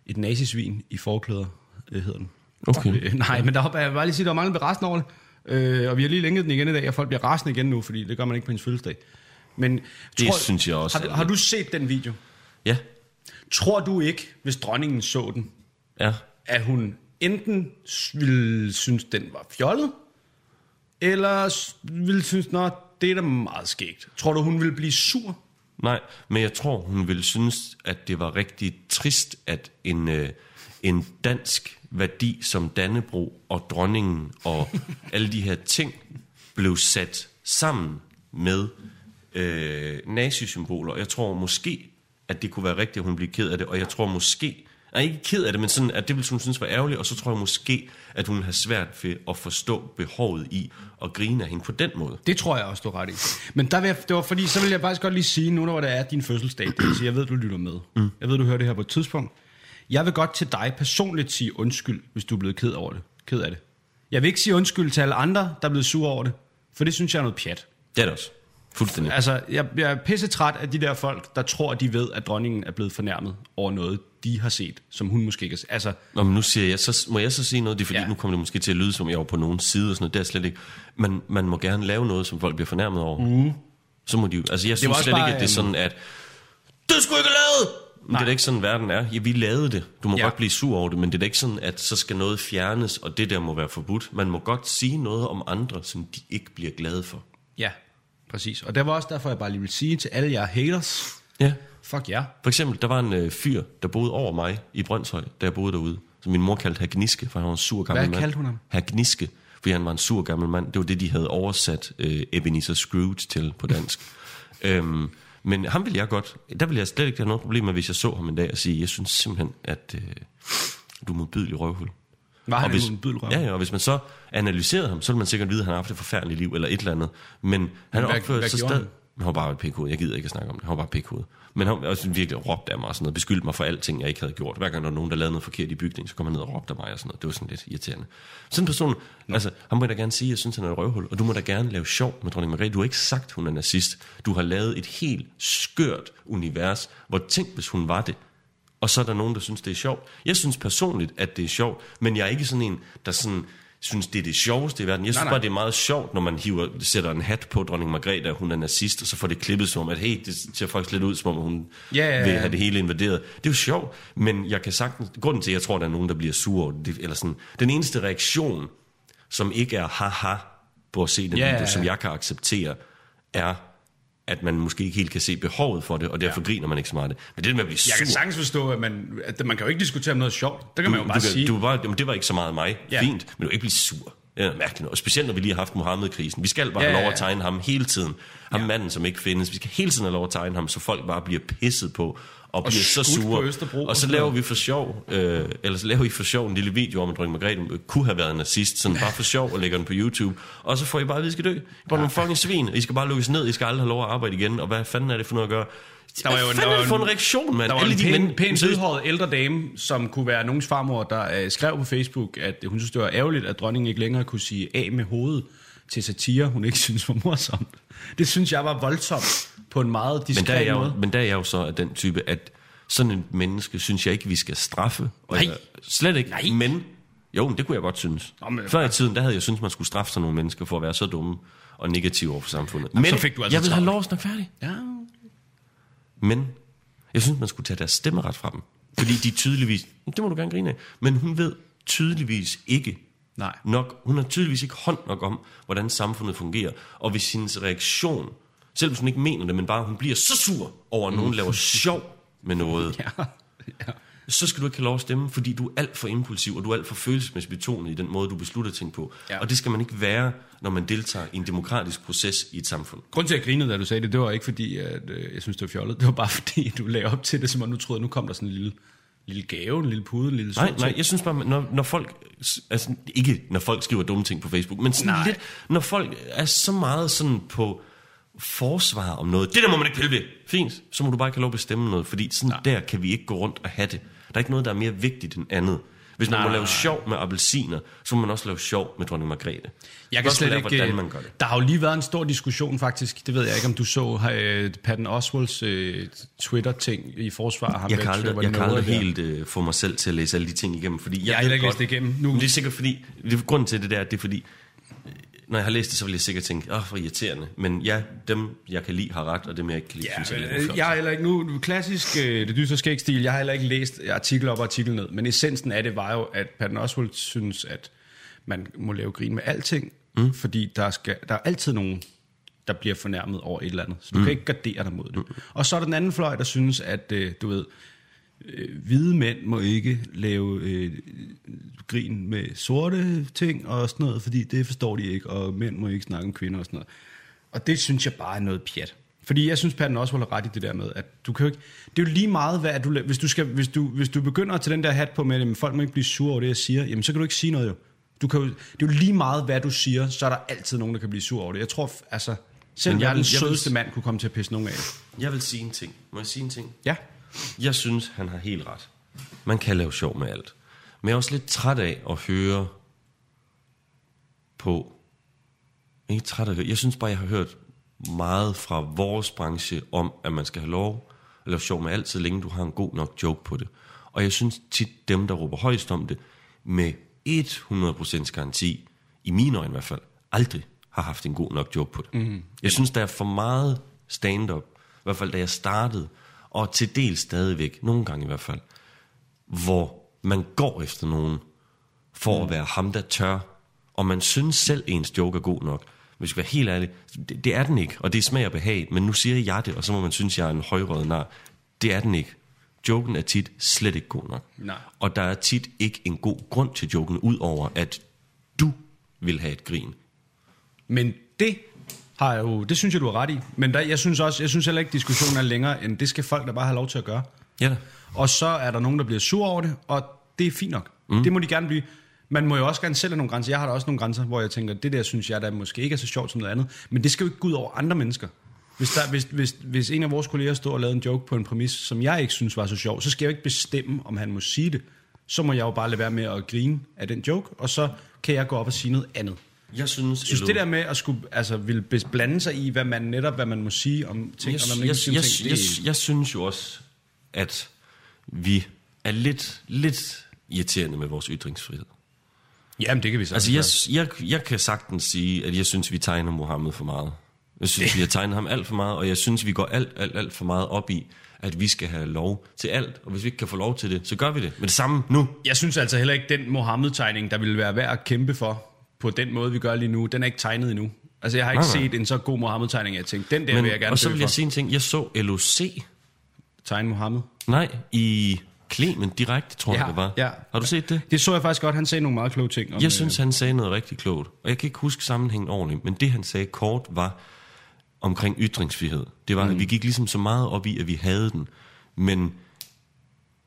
et nazisvin i forklæder, øh, hedder den. Okay. Øh, nej, men der var, bare lige sige, der var mange, rasende over det. Øh, og vi har lige længet den igen i dag, og folk bliver rasende igen nu, fordi det gør man ikke på hendes fødselsdag. Men Det synes jeg også Har, du- har du set den video? Ja, Tror du ikke, hvis dronningen så den, Ja. at hun enten ville synes, den var fjollet, eller ville synes, at det er da meget skægt. Tror du, hun ville blive sur? Nej, men jeg tror, hun ville synes, at det var rigtig trist, at en, øh, en dansk værdi som Dannebro og dronningen og alle de her ting blev sat sammen med øh, nazisymboler. Jeg tror måske, at det kunne være rigtigt, at hun blev ked af det, og jeg tror måske, nej ikke ked af det, men sådan, at det ville hun synes var ærgerligt, og så tror jeg måske, at hun har svært ved at forstå behovet i at grine af hende på den måde. Det tror jeg også, du ret i. Men der vil jeg, det var fordi, så vil jeg faktisk godt lige sige, nu når det er din fødselsdag, det vil sige, jeg ved, du lytter med. Mm. Jeg ved, du hører det her på et tidspunkt. Jeg vil godt til dig personligt sige undskyld, hvis du er blevet ked over det. Ked af det. Jeg vil ikke sige undskyld til alle andre, der er blevet sure over det. For det synes jeg er noget pjat. Det er det også. Fuldstændig. Altså, jeg, jeg er pisse træt af de der folk, der tror, at de ved, at dronningen er blevet fornærmet over noget, de har set, som hun måske ikke har set. Altså, Nå, men nu siger jeg, så må jeg så sige noget, det er fordi, Ja. nu kommer det måske til at lyde, som jeg var på nogen side og sådan noget, det er slet ikke. Men man må gerne lave noget, som folk bliver fornærmet over. Mm. Så må de jo, altså jeg synes også slet bare, ikke, at det er sådan, at det skulle ikke have lavet! Men det er da ikke sådan, verden er. Ja, vi lavede det. Du må Ja. godt blive sur over det, men det er da ikke sådan, at så skal noget fjernes, og det der må være forbudt. Man må godt sige noget om andre, som de ikke bliver glade for. ja, præcis. Og det var også derfor, jeg bare lige vil sige til alle jer haters, Ja. fuck jer. For eksempel, der var en øh, fyr, der boede over mig i Brøndshøj, da jeg boede derude. Som min mor kaldte Herr Gniske, for han var en sur gammel Hvad mand. kaldte hun ham? Herr Gniske, fordi han var en sur gammel mand. Det var det, de havde oversat øh, Ebenezer Scrooge til på dansk. øhm, men ham ville jeg godt. Der ville jeg slet ikke have noget problem med, hvis jeg så ham en dag og sige, jeg synes simpelthen, at øh, du er modbydelig røvhul. Var Og han hvis, en bydel ja, ja, og hvis man så analyserede ham, så ville man sikkert vide, at han har haft et forfærdeligt liv, eller et eller andet. Men han hvad sig stadig... han? Var bare et. Jeg gider ikke at snakke om det. Han var bare et. Men han også virkelig råbte af mig og sådan noget. Beskyldte mig for alting, jeg ikke havde gjort. Hver gang der var nogen, der lavede noget forkert i bygningen, så kom han ned og råbte af mig og sådan noget. Det var sådan lidt irriterende. Sådan en person, altså, han må da gerne sige, at jeg synes, han er et røvhul. Og du må da gerne lave sjov med dronning Margrethe. Du har ikke sagt, hun er nazist. Du har lavet et helt skørt univers, hvor tænk, hvis hun var det. Og så er der nogen, der synes, det er sjovt. Jeg synes personligt, at det er sjovt, men jeg er ikke sådan en, der sådan synes, det er det sjoveste i verden. Jeg synes nej. bare, det er meget sjovt, når man hiver, sætter en hat på dronning Margrethe, og hun er nazist, og så får det klippet som om, at hey, det ser faktisk lidt ud, som om hun Ja, ja, ja. vil have det hele invaderet. Det er jo sjovt, men jeg kan sagtens... Grunden til, at jeg tror, at der er nogen, der bliver sure, det, eller sådan, den eneste reaktion, som ikke er haha på at se den Ja, ja, video, ja. som jeg kan acceptere, er at man måske ikke helt kan se behovet for det, og derfor ja. griner man ikke så meget af det. Men det der med at blive sur... Jeg kan sagtens forstå, at man, at man kan jo ikke diskutere om noget sjovt. Det kan man jo du, bare du, sige. Du, var jamen, det var ikke så meget mig. Ja. Fint, men du kan ikke blive sur. Er mærkeligt noget. Og Specielt når vi lige har haft Mohammed-krisen. Vi skal bare Ja, have lov at tegne ham hele tiden. Ham ja. manden, som ikke findes. Vi skal hele tiden have lov at tegne ham, så folk bare bliver pisset på og, bliver så sure. Østerbro og og så laver vi for sjov, øh, eller så laver I for sjov en lille video om, at dronning Margrethe kunne have været nazist, sådan bare for sjov og lægger den på YouTube. Og så får I bare at vide, at I skal dø. I bare ja. nogle fucking svin. I skal bare lukkes ned. I skal aldrig have lov at arbejde igen. Og hvad fanden er det for noget at gøre? Der var jo der var jo for en- reaktion, mand? Der var Alle en de pæn, mænd- pæn hvidhåret ældre dame, som kunne være nogens farmor, der øh, skrev på Facebook, at hun synes, det var ærgerligt, at dronningen ikke længere kunne sige af med hovedet til satire, hun ikke synes var morsomt. Det synes jeg var voldsomt på en meget Men der, er diskret jeg måde. men der er jeg jo så af den type, at sådan en menneske synes jeg ikke, vi skal straffe. Og Nej. Jeg, slet ikke. Nej. Men, jo, men det kunne jeg godt synes. Nå, men- Før i tiden, der havde jeg syntes, man skulle straffe sådan nogle mennesker for at være så dumme og negative over for samfundet. Men så fik du altså jeg vil have lov at snakke færdig. Ja. Men jeg synes, man skulle tage deres stemmeret fra dem. Fordi de tydeligvis, det må du gerne grine af, men hun ved tydeligvis ikke Nej. nok, hun har tydeligvis ikke hånd nok om, hvordan samfundet fungerer. Og hvis hendes reaktion, selv hvis hun ikke mener det, men bare hun bliver så sur over, at nogen laver sjov med noget, Ja. ja. Så skal du ikke have lov at stemme, fordi du er alt for impulsiv, og du er alt for følelsesmæssigt betonet i den måde, du beslutter ting på. Ja. Og det skal man ikke være, når man deltager i en demokratisk proces i et samfund. Grunden til, at jeg grinede, da du sagde det, det var ikke fordi, at øh, jeg synes, det var fjollet. Det var bare fordi, du lagde op til det, som om du troede, at nu kom der sådan en lille, lille gave, en lille pude, en lille Nej, nej, jeg synes bare, når, når folk, altså ikke når folk skriver dumme ting på Facebook, men sådan Nej. lidt, når folk er så meget sådan på forsvar om noget, det der må man ikke pille ved, fint, så må du bare ikke have lov at bestemme noget, fordi sådan Nej. der kan vi ikke gå rundt og have det. Der er ikke noget, der er mere vigtigt end andet. Hvis man Nej, må nej, lave sjov med appelsiner, så må man også lave sjov med dronning Margrethe. Jeg kan slet ikke... hvordan øh, man gør det. Der har jo lige været en stor diskussion faktisk, det ved jeg ikke, om du så uh, Patton Oswalds uh, Twitter-ting i forsvar. Ham Jeg kan aldrig, jeg kan aldrig helt øh, få mig selv til at læse alle de ting igennem, fordi jeg, Jeg har heller ikke godt- læst det igennem. Nu- Men det er sikkert fordi, det er grunden til det der, det er fordi, når jeg har læst det, så vil jeg sikkert tænke, åh, hvor irriterende. Men ja, dem, jeg kan lide, har ret, og dem, jeg ikke kan lide, Ja, synes jeg er øh, jeg har heller ikke nu klassisk øh, det dystre skægstil. Jeg har heller ikke læst artikel op og artikel ned, men essensen af det var jo at Patton Oswalt synes at man må lave grin med alting, mm. fordi der skal der er altid nogen der bliver fornærmet over et eller andet. Så du mm. kan ikke gardere dig mod det. Mm. Og så er der den anden fløj, der synes, at øh, du ved, øh, hvide mænd må ikke lave øh, grin med sorte ting og sådan noget, fordi det forstår de ikke, og mænd må ikke snakke om kvinder og sådan noget. Og det synes jeg bare er noget pjat. Fordi jeg synes, Patton også holder ret i det der med, at du kan jo ikke... Det er jo lige meget, hvad du... Hvis du, skal, hvis du, hvis du begynder at tage den der hat på med, at folk må ikke blive sure over det, jeg siger, jamen så kan du ikke sige noget jo. Du kan jo det er jo lige meget, hvad du siger, så er der altid nogen, der kan blive sur over det. Jeg tror, altså... Selv jeg jeg vil- sødeste mand kunne komme til at pisse nogen af. Jeg vil sige en ting. Må jeg sige en ting? Ja. Jeg synes, han har helt ret. Man kan lave sjov med alt. Men jeg er også lidt træt af at høre på... Ikke træt af Jeg synes bare, jeg har hørt meget fra vores branche om, at man skal have lov at lave sjov med alt, så længe du har en god nok joke på det. Og jeg synes tit, dem, der råber højst om det, med 100% garanti, i mine øjne i hvert fald, aldrig har haft en god nok joke på det. Mm. Jeg synes, der er for meget stand-up, i hvert fald da jeg startede, og til del stadigvæk, nogle gange i hvert fald, hvor man går efter nogen for mm. at være ham, der tør, og man synes selv, ens joke er god nok. Hvis vi skal være helt ærlig, det, det er den ikke, og det er smag og behag, men nu siger jeg det, og så må man synes, jeg er en højrød nar. Det er den ikke. Joken er tit slet ikke god nok. Nej. Og der er tit ikke en god grund til joken, udover at du vil have et grin. Men det har jo, det synes jeg, du har ret i. Men der, jeg synes også, jeg synes heller ikke, diskussionen er længere, end det skal folk da bare have lov til at gøre. Ja da. Og så er der nogen, der bliver sur over det, og det er fint nok. Mm. Det må de gerne blive. Man må jo også gerne selv have nogle grænser. Jeg har da også nogle grænser, hvor jeg tænker, det der synes jeg da måske ikke er så sjovt som noget andet. Men det skal jo ikke gå ud over andre mennesker. Hvis, der, hvis, hvis, hvis en af vores kolleger står og laver en joke på en præmis, som jeg ikke synes var så sjov, så skal jeg jo ikke bestemme, om han må sige det. Så må jeg jo bare lade være med at grine af den joke, og så kan jeg gå op og sige noget andet. Jeg synes, Jeg synes, det der med at skulle, altså, bes- blande sig i, hvad man netop, hvad man må sige om ting, jeg, og hvad man jeg, ikke om jeg, ting, jeg, det, jeg synes jo også, at vi er lidt, lidt irriterende med vores ytringsfrihed. Jamen, det kan vi så. Altså, jeg, jeg, jeg kan sagtens sige, at jeg synes, vi tegner Mohammed for meget. Jeg synes, vi har tegnet ham alt for meget, og jeg synes, vi går alt, alt, alt for meget op i, at vi skal have lov til alt. Og hvis vi ikke kan få lov til det, så gør vi det. Men det samme nu. Jeg synes altså heller ikke, den Mohammed-tegning, der ville være værd at kæmpe for, på den måde, vi gør lige nu, den er ikke tegnet endnu. Altså, jeg har ikke Nej, nej. set en så god Mohammed-tegning, jeg tænkte, den der Men, vil jeg gerne og så vil jeg for. sige en ting. Jeg så LOC, Tegne Mohammed. nej, i Clement direkte, tror Ja, jeg det var. ja. Har du set det? Det så jeg faktisk godt. Han sagde nogle meget kloge ting. Om, Jeg synes, han sagde noget rigtig klogt. Og jeg kan ikke huske sammenhængen ordentligt, men det han sagde kort var omkring ytringsfrihed. Det var, mm. at vi gik ligesom så meget op i, at vi havde den. Men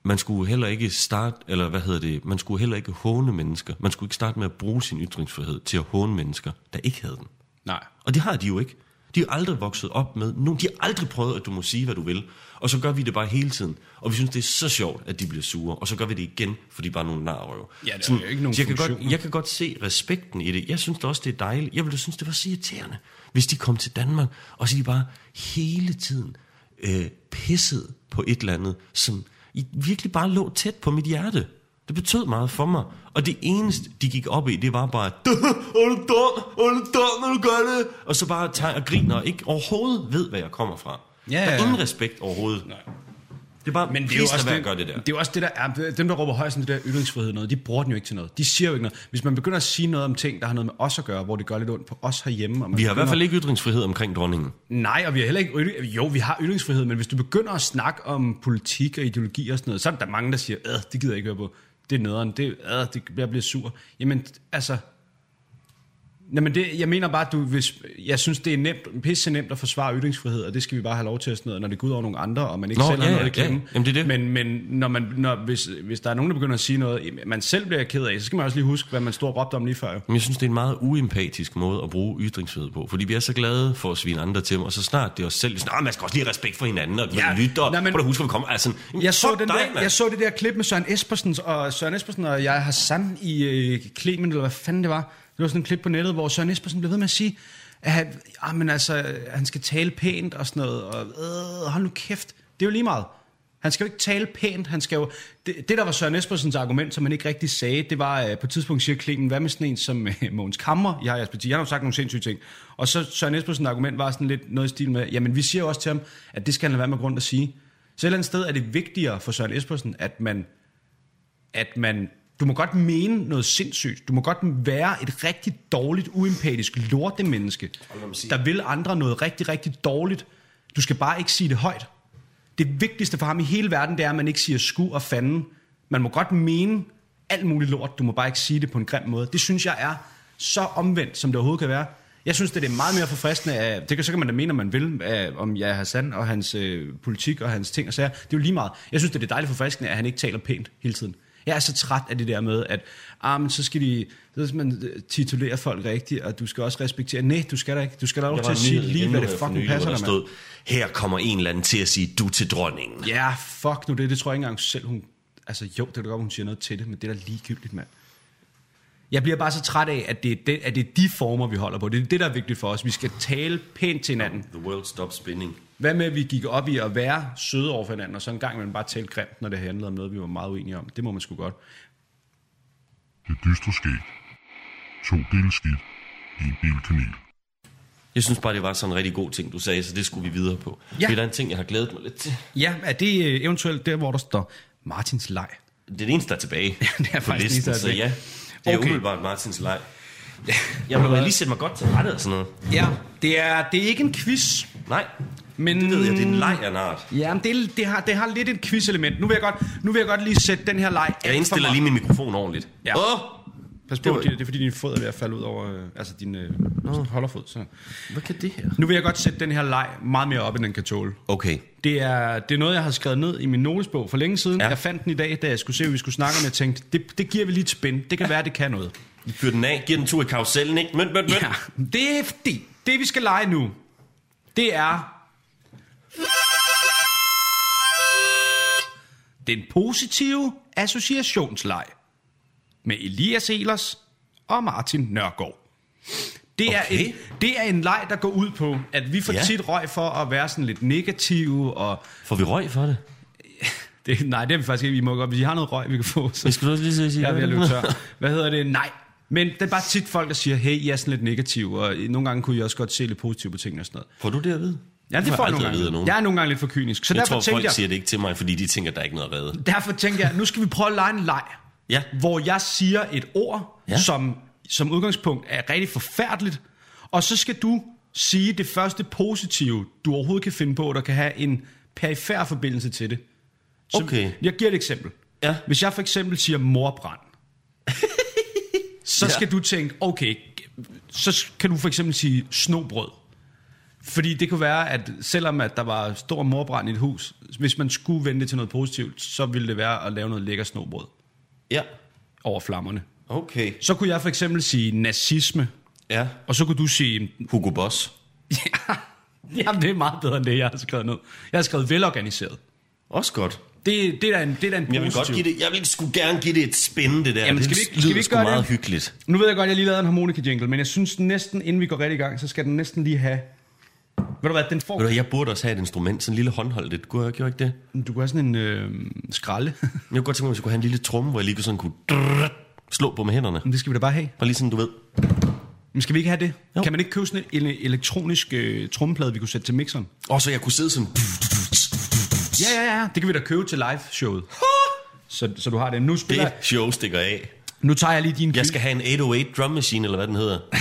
man skulle heller ikke starte, eller hvad hedder det, man skulle heller ikke håne mennesker. Man skulle ikke starte med at bruge sin ytringsfrihed til at håne mennesker, der ikke havde den. Nej. Og det har de jo ikke. De er aldrig vokset op med nogen. De har aldrig prøvet, at du må sige, hvad du vil. Og så gør vi det bare hele tiden. Og vi synes, det er så sjovt, at de bliver sure. Og så gør vi det igen, fordi de bare er nogle narrøv. Ja, der er jo ikke nogen jeg kan, godt, jeg kan godt se respekten i det. Jeg synes da også, det er dejligt. Jeg ville synes, det var så irriterende, hvis de kom til Danmark, og så de bare hele tiden øh, pissede på et eller andet, som i- virkelig bare lå tæt på mit hjerte. Det betød meget for mig. Og det eneste, de gik op i, det var bare, "Duh, er du dum, er du dum, når du gør det? Og så bare tager og griner, og ikke overhovedet ved, hvad jeg kommer fra. Ja, Der er ja. ingen respekt overhovedet. Nej. Det er bare, Men det er jo også det, det, at gøre det der. det er også det der er, dem der råber højst om det der ytringsfrihed noget, de bruger den jo ikke til noget. De siger jo ikke noget. Hvis man begynder at sige noget om ting, der har noget med os at gøre, hvor det gør lidt ondt på os herhjemme. Og man Vi har i hvert fald ikke ytringsfrihed omkring dronningen. Nej, og vi har heller ikke... Jo, vi har ytringsfrihed, men hvis du begynder at snakke om politik og ideologi og sådan noget, så er der mange, der siger, øh, det gider jeg ikke høre på. Det er nederen, det, øh, det, jeg bliver sur. Jamen, altså... Men det, jeg mener bare, at du, hvis, jeg synes, det er nemt, pisse nemt at forsvare ytringsfrihed, og det skal vi bare have lov til at sådan noget, når det går ud over nogle andre, og man ikke Nå, selv har ja, noget ja, at klemme. ja. Jamen, det er det. Men, men når man, når, hvis, hvis der er nogen, der begynder at sige noget, man selv bliver ked af, så skal man også lige huske, hvad man stod og råbte om lige før. jo. Men jeg synes, det er en meget uempatisk måde at bruge ytringsfrihed på. Fordi vi er så glade for at svine andre til, og så snart det er os selv, sådan, "Ah, man skal også lige have respekt for hinanden, og Ja, lytte, og nej, men- prøv at huske, hvor vi kommer. Altså, Jeg så, den dig, der, jeg så det der klip med Søren Espersen, og Søren Espersen og jeg har Hassan i øh, Clement, eller hvad fanden det var. Det var sådan en klip på nettet, hvor Søren Espersen blev ved med at sige, at han, ah, men altså, han skal tale pænt og sådan noget, og øh, hold nu kæft. Det er jo lige meget. Han skal jo ikke tale pænt. Han skal jo... Det, det der var Søren Espersens argument, som han ikke rigtig sagde, det var øh, på et tidspunkt siger Klingen, hvad med sådan en som øh, Mogens Kammer, jeg har jeres parti, han har jo sagt nogle sindssyge ting. Og så Søren Espersens argument var sådan lidt noget i stil med, jamen vi siger jo også til ham, at det skal han lade være med grund at sige. Så et eller andet sted er det vigtigere for Søren Espersen, at man at man, du må godt mene noget sindssygt. Du må godt være et rigtig dårligt, uempatisk lortemenneske, der vil andre noget rigtig, rigtig dårligt. Du skal bare ikke sige det højt. Det vigtigste for ham i hele verden, det er, at man ikke siger sku og fanden. Man må godt mene alt muligt lort, du må bare ikke sige det på en grim måde. Det synes jeg er så omvendt, som det overhovedet kan være. Jeg synes, det er meget mere forfriskende af, det kan, så kan man da mene, om man vil, af, om Yahya Hassan og hans øh, politik og hans ting og sager. Det er jo lige meget. Jeg synes, det er dejligt forfriskende, at han ikke taler pænt hele tiden. Jeg er så træt af det der med, at ah, men så skal de, så skal man øh, titulere folk rigtigt, og du skal også respektere. Nej, du skal da ikke. Du skal da lov Der til at sige lige, hvad det fucking nylig, passer dig med. her kommer en eller anden til at sige du til dronningen. Ja, fuck nu det. Det tror jeg ikke engang selv, hun... Altså jo, det er da godt, hun siger noget til det, men det er da ligegyldigt, mand. Jeg bliver bare så træt af, at det, er det, at det er de former, vi holder på. Det er det, der er vigtigt for os. Vi skal tale pænt til hinanden. The world stops spinning. Hvad med, at vi gik op i at være søde over for hinanden, og så en gang man bare tale grimt, når det handlede om noget, vi var meget uenige om. Det må man sgu godt. Det dystre skæg. To dele skidt. En del kanel. Jeg synes bare, det var sådan en rigtig god ting, du sagde, så det skulle vi videre på. Ja. Det er en ting, jeg har glædet mig lidt til. Ja, er det øh, eventuelt der, hvor der står Martins leg? Det er det eneste, der er tilbage det er på faktisk listen, eneste, der er så ja. Det er Okay. umiddelbart Martins leg. Jeg må lige sætte mig godt til rette og sådan noget. Ja, det er, det er ikke en quiz, Nej, men... det ved jeg, det er en leg af en art. Ja, men det, det, har, det har lidt et quiz-element. Nu vil jeg godt, nu vil jeg godt lige sætte den her leg Jeg indstiller lige min mikrofon ordentligt. Ja. Åh! Pas på, Det var- det, det er fordi, din fod er ved at falde ud over... Øh, altså din øh, holderfod. Så. Hvad kan det her? Nu vil jeg godt sætte den her leg meget mere op, end den kan tåle. Okay. Det er, det er noget, jeg har skrevet ned i min notesbog for længe siden. Ja. Jeg fandt den i dag, da jeg skulle se, hvad vi skulle snakke om. Jeg tænkte, det, det giver vi lige et spin. Det kan være, det kan noget. Fyr den af, giv den tur i karusellen, ikke? Mønt, mønt, mønt. Ja, det er fordi, det vi skal lege nu, det er... Den positive associationsleg med Elias Elers og Martin Nørgaard. Det er, Okay. en, det er en leg, der går ud på, at vi får ja. Tit røg for at være sådan lidt negative, og Får vi røg for det? det, nej, det er vi faktisk ikke. Vi må godt, hvis I har noget røg, vi kan få, så Jeg skulle også lige sige, jeg er ved at løbe tør. Hvad hedder det? Nej. Men det er bare tit folk, der siger, hey, I er sådan lidt negative, og nogle gange kunne I også godt se lidt positivt på tingene og sådan noget. Får du det at vide? Ja, det får får jeg jeg nogle gange. nogen. Jeg er nogle gange lidt for kynisk. Så Jeg derfor tror, folk jeg, siger det ikke til mig, fordi de tænker, at der er ikke noget at redde. derfor tænkte jeg, nu skal vi prøve at lege en leg, Ja. hvor jeg siger et ord, ja. Ja. som som udgangspunkt er rigtig forfærdeligt, og så skal du sige det første positive, du overhovedet kan finde på, der kan have en perifær forbindelse til det. Så Okay. Jeg giver et eksempel. Ja. Hvis jeg for eksempel siger morbrand, så Ja. skal du tænke, okay, så kan du for eksempel sige snobrød. Fordi det kunne være, at selvom at der var stor morbrand i et hus, hvis man skulle vende det til noget positivt, så ville det være at lave noget lækker snobrød Ja. over flammerne. Okay. Så kunne jeg for eksempel sige nazisme, Ja. og så kunne du sige, Hugo Boss. ja, jamen det er meget bedre end det, jeg har skrevet ned. Jeg har skrevet velorganiseret. Også godt. Det, det er da en, det er da en Jeg vil godt give det, jeg vil sgu gerne give det et spin, det der. Jamen, skal vi ikke- skal vi ikke gøre meget det? hyggeligt. Nu ved jeg godt, at jeg lige lavede en harmonika jingle, men jeg synes næsten, inden vi går rigtig i gang, så skal den næsten lige have... Ved du hvad, den får... Ved du, jeg burde også have et instrument, sådan en lille håndholdt et. Kunne jeg gjorde ikke det? Du kunne have sådan en øh, skralde. Jeg kunne godt tænke mig, at jeg skulle have en lille tromme, hvor jeg lige kunne sådan kunne drrrt, slå på med hænderne. Men det skal vi da bare have. Bare lige sådan, du ved. Men skal vi ikke have det? Jo. Kan man ikke købe sådan en elektronisk øh, trommeplade, vi kunne sætte til mixeren? Og så jeg kunne sidde sådan... Ja, ja, ja. Det kan vi da købe til live-showet. så, så du har det. Nu, spiller, Det show stikker af. nu tager jeg lige din Jeg skal have en 808 drum machine, eller hvad den hedder.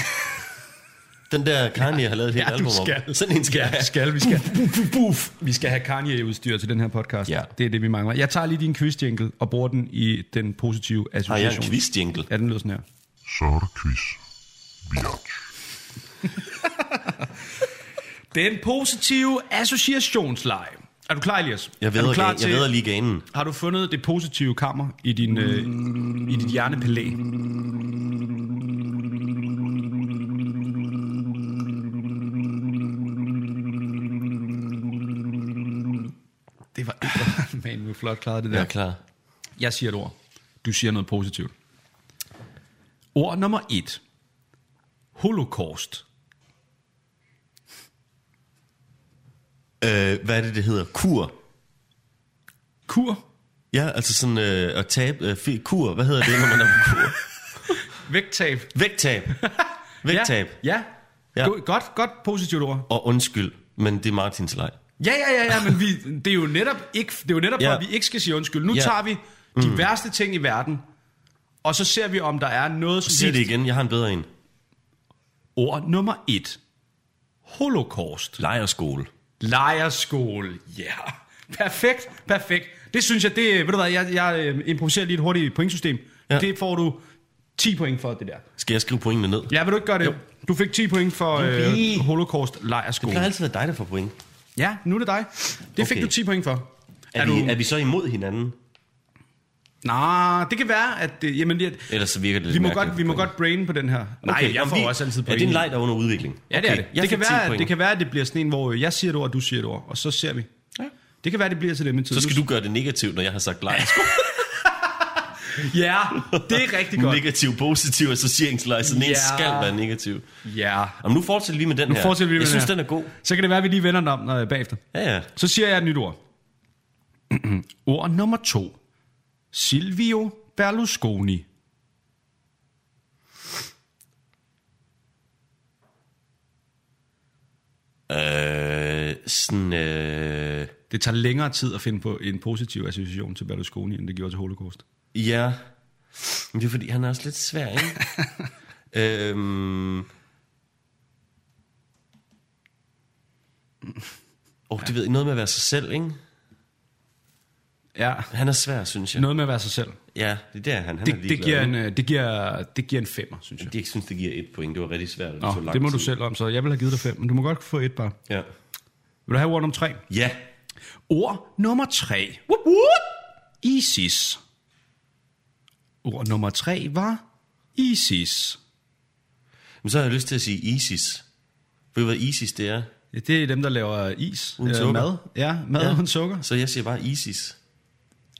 Den der Kanye har lavet et helt Ja, album skal. om. Sådan en skal Ja, have. skal vi skal. Vi skal have Kanye-udstyr til den her podcast. Ja. Det er det, vi mangler. Jeg tager lige din quiz jingle og bruger den i den positive Har association. jeg en quiz jingle? Ja, den lyder sådan her. Så er der quiz. Den positive associationsleje. Er du klar, Elias? Jeg er ved, du klar jeg ved lige ganen. Har du fundet det positive kammer i, din, øh, i dit hjernepalæ? Det var ikke Man, hvor flot klaret det der. Jeg er klar. Jeg siger et ord. Du siger noget positivt. Ord nummer et. Holocaust. Øh, hvad er det, det hedder? Kur. Kur. Ja, altså sådan øh, at tabe... Øh, kur, hvad hedder det, når man er på kur? Vægttab. Vægttab. Vægttab. Ja. ja. Ja. Go- Godt, godt positivt ord. Og undskyld, men det er Martins leg. Ja, ja, ja, ja, men vi, det er jo netop, ikke, det er jo netop Ja. for, at vi ikke skal sige undskyld. Nu Ja. tager vi de mm. værste ting i verden, og så ser vi, om der er noget som Sig det helst. igen, jeg har en bedre en. Ord nummer et. Holocaust. Lejerskole. Lejerskole. Ja. Yeah. Perfekt, perfekt. Det synes jeg, det, ved du hvad, jeg, jeg øh, improviserer lige et hurtigt pointsystem. Ja. Det får du 10 point for, det der. Skal jeg skrive pointene ned? Ja, vil du ikke gøre det? Jo. Du fik 10 point for øh. Holocaust Det lejerskole. kan altid være dig, der får point. Ja, nu er det dig. Det fik Okay. du 10 point for. Er, du... vi, er vi så imod hinanden? Nej, det kan være, at... Jamen, det, Ellers så virker det vi lidt må, mærkeligt godt, vi må godt brain på den her. Nej, Okay, jeg får vi- også altid Er point. det en leg, der er under udvikling? Ja, det er det. jeg det, kan fik 10 være, point. det kan være, at det bliver sådan en, hvor jeg siger et ord, og du siger et ord, og så ser vi. Ja. Det kan være, det bliver til det med tid. Så skal du gøre det negativt, når jeg har sagt lejerskole. Ja, det er rigtig godt. negativ, positiv associeringsleg, så den Ja. skal være negativ. Ja. Jamen, nu fortsætter vi med den Nu her. fortsætter vi med jeg den synes, her. den er god. Så kan det være, at vi lige vender den om når, bagefter. Ja, ja. Så siger jeg et nyt ord. ord nummer to. Silvio Berlusconi. Øh, sådan, øh, Det tager længere tid at finde på en positiv association til Berlusconi, end det gjorde til Holocaust. ja. Men det er fordi, han er også lidt svær, ikke? øhm, oh, det ved jeg, noget med at være sig selv, ikke? Ja, Han er svær, synes jeg. noget med at være sig selv. Ja, det er der, han, han er Det, det, ligeglad, giver en, øh, det, giver, det giver en femmer, synes jeg. Ikke synes, det giver et point. Det var rigtig svært. Det, Nå, det må du tid. selv om, så jeg vil have givet dig fem, men du må godt få et bare. Ja. Vil du have ord nummer tre? Ja. Ord nummer tre. Whoop, whoop. ISIS. Ord nummer tre var ISIS. Men så har jeg lyst til at sige ISIS. Ved du, hvad ISIS det er? Ja, Det er dem, der laver is. Uden Øh, sukker. Mad. Ja, mad ja. uden sukker. Så jeg siger bare ISIS.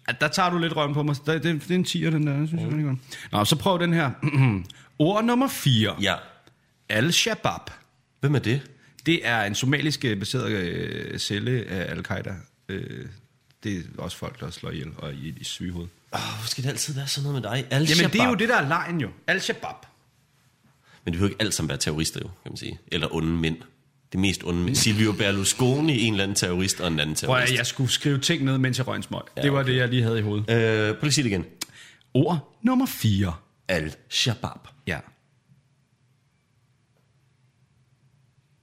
Ja, der tager du lidt røven på mig. Det, det, det er en 10'er, den der. Det synes jeg er godt. Nå, så prøv den her. Ord nummer 4. Ja. Al-Shabaab. Hvem er det? Det er en somalisk øh, baseret øh, celle af Al-Qaida. Øh, det er også folk, der slår ihjel og i, i sygehoved. Oh, hvorfor skal det altid være sådan noget med dig? Jamen, det er jo det, der er lejen jo. Al-Shabaab. Men det behøver ikke alt sammen være terrorister jo, kan man sige. Eller onde mænd. Det mest onde mænd. Silvio Berlusconi, en eller anden terrorist, og en anden Prøv terrorist. at jeg skulle skrive ting ned, mens jeg røg en smøg. Ja, det var det, jeg lige havde i hovedet. Øh, prøv lige at sige det igen. Ord nummer 4. Al-Shabaab. Ja.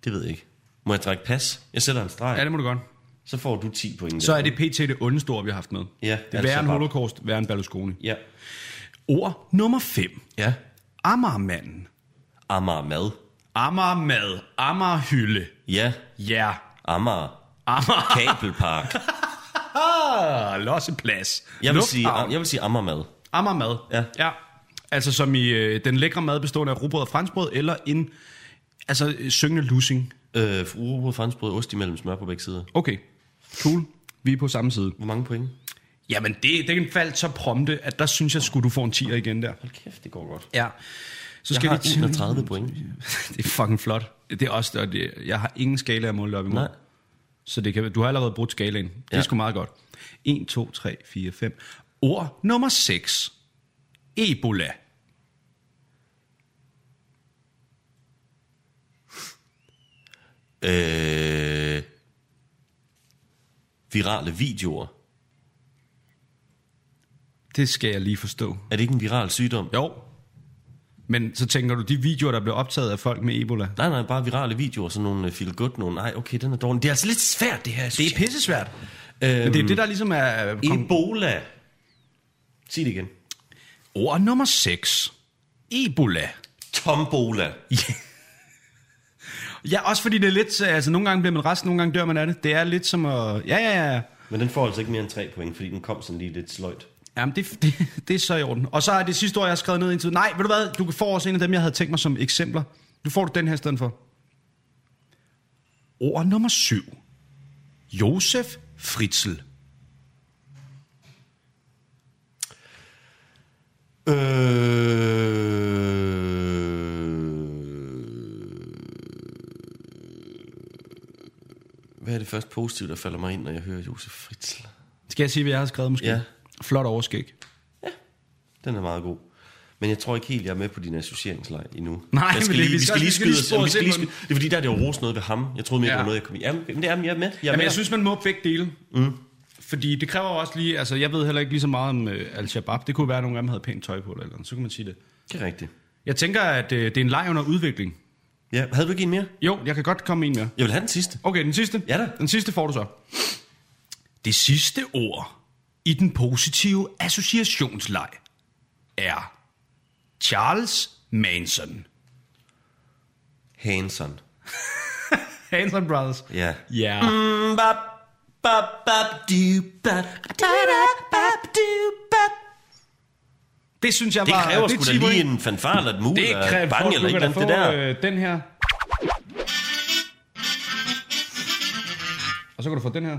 Det ved jeg ikke. Må jeg trække pas? Jeg sætter en streg. ja, det må du godt. Så får du 10 point. Så er det pt. det ondeste ord, vi har haft med. Ja, det er værre end Al-Shabaab. holocaust, værre end Berlusconi. Ja. Ord nummer 5. Ja. Amagermanden. Amager Mad. Amagermad. Amagerhylde. Ja. Ja. Amager. Amager. Kabelpark. Ah, losseplads. Jeg vil, sige, Lufthavn. jeg vil sige Amager Mad. Amagermad. Ja. ja. Altså som i øh, den lækre mad bestående af rugbrød og franskbrød, eller en altså, øh, syngende lussing. Øh, Uro franskbrød, ost imellem smør på begge sider. Okay, cool. Vi er på samme side. Hvor mange point? Jamen, det, den faldt så prompte, at der synes jeg, skulle du få en 10'er igen der. Hold kæft, det går godt. Ja. Så Jeg skal har vi til... 31 point. Det er fucking flot. Det er også det. Jeg har ingen skala at måle op imod. Nej. Så det kan, du har allerede brugt skalaen. Det er Ja. sgu meget godt. 1, 2, 3, 4, 5. Ord nummer 6. Ebola. Øh, virale videoer. Det skal jeg lige forstå. Er det ikke en viral sygdom? Jo. Men så tænker du, de videoer, der blev optaget af folk med Ebola, Nej, nej, bare virale videoer, sådan nogle øh, feel good, nogle, nej, okay, den er dårlig. Det er altså lidt svært, det her. det er pissesvært. Øhm, Men det er det, der ligesom er... Kom, Ebola. Sig det igen. ord nummer 6. Ebola. Tombola. Ja, også fordi det er lidt... Altså, nogle gange bliver man rask, nogle gange dør man af det. Det er lidt som at... Ja, ja, ja. Men den får altså ikke mere end 3 point, fordi den kom sådan lige lidt sløjt. Jamen, det, det, det er så i orden. Og så er det sidste ord, jeg har skrevet ned indtil. Nej, ved du hvad? Du får også en af dem, jeg havde tænkt mig som eksempler. Nu får du den her i stedet for. Ord nummer 7. Josef Fritzl. Øh... Hvad er det første positive, der falder mig ind, når jeg hører Josef Fritzl? Skal jeg sige, hvad jeg har skrevet måske? Ja. Flot overskæg. Den er meget god. Men jeg tror ikke helt, jeg er med på din associeringslej endnu. Nej, jeg men skal det- lige, vi skal- vi skal lige skyde os. skyde. Det er fordi, der er det jo rost noget ved ham. Jeg troede mere, Ja. det var noget, jeg kom i. Jamen, men det er, jeg er med. Jeg er Jamen, med. jeg synes, man må begge dele. Mm. Fordi det kræver også lige, altså jeg ved heller ikke lige så meget om uh, Al-Shabaab. Det kunne være, at nogle af dem havde pænt tøj på eller, eller. Så kan man sige det. Det er rigtigt. Jeg tænker, at uh, det er en leg under udvikling. Ja, havde du ikke en mere? Jo, jeg kan godt komme med en mere. Jeg vil have den sidste. Okay, den sidste. Ja da. Den sidste får du så. Det sidste ord i den positive associationsleg er Charles Manson. Hanson. Hanson Brothers. Ja. Ja. Mm, bap, bap, bap, du, bap, da, da, bap, du, bap. Det synes jeg Det var... kræver er sgu da 10 lige en fanfare eller et mul Det eller kræver et bang eller andet, da det der. Øh, den her. Og så kan du få den her.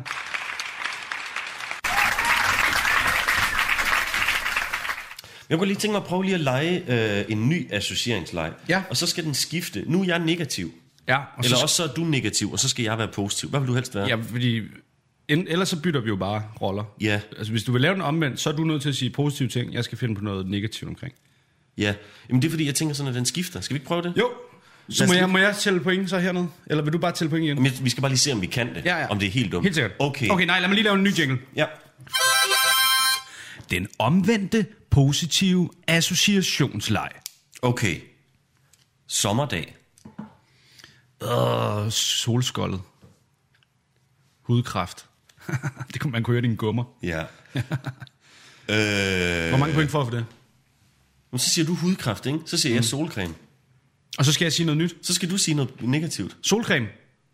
Jeg kunne lige tænke mig at prøve lige at lege øh, en ny associeringsleg. Ja. Og så skal den skifte. Nu er jeg negativ. Ja, og Eller så, også så er du negativ, og så skal jeg være positiv. Hvad vil du helst være? Ja, fordi... Ellers så bytter vi jo bare roller. Ja. Altså, hvis du vil lave den omvendt, så er du nødt til at sige positive ting. Jeg skal finde på noget negativt omkring. Ja. Jamen det er fordi, jeg tænker sådan, at den skifter. Skal vi ikke prøve det? Jo. Så må jeg, må jeg tælle point så hernede? Eller vil du bare tælle point igen? Jamen, vi skal bare lige se, om vi kan det. Ja, ja. Om det er helt dumt. Helt sikkert. Okay. Okay, nej, lad mig lige lave en ny jingle. Ja. Den omvendte positive associationsleg. Okay. Sommerdag. Og solskoldet. Hudkræft. det kunne man kunne høre dine gummer. Ja. øh, Hvor mange point får jeg for det? Men så siger du hudkræft, ikke? Så siger jeg solcreme. Og så skal jeg sige noget nyt. Så skal du sige noget negativt. Solcreme.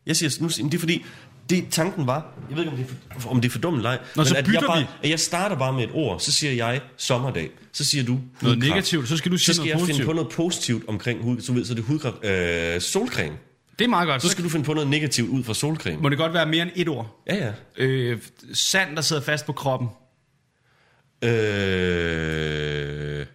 Jeg siger, nu, det er fordi, det tanken var, jeg ved ikke, om det er for, om det er for dumt eller ej, Nå, så at bytter jeg, bare, vi. at jeg starter bare med et ord, så siger jeg sommerdag, så siger du Noget hudkræft. negativt, så skal du sige så skal noget jeg finde positivt. på noget positivt omkring hud, så, ved, så er det hudkræft, øh, solcreme. Det er meget godt. Så skal du finde på noget negativt ud fra solcreme. Må det godt være mere end et ord? Ja, ja. Øh, sand, der sidder fast på kroppen. Øh...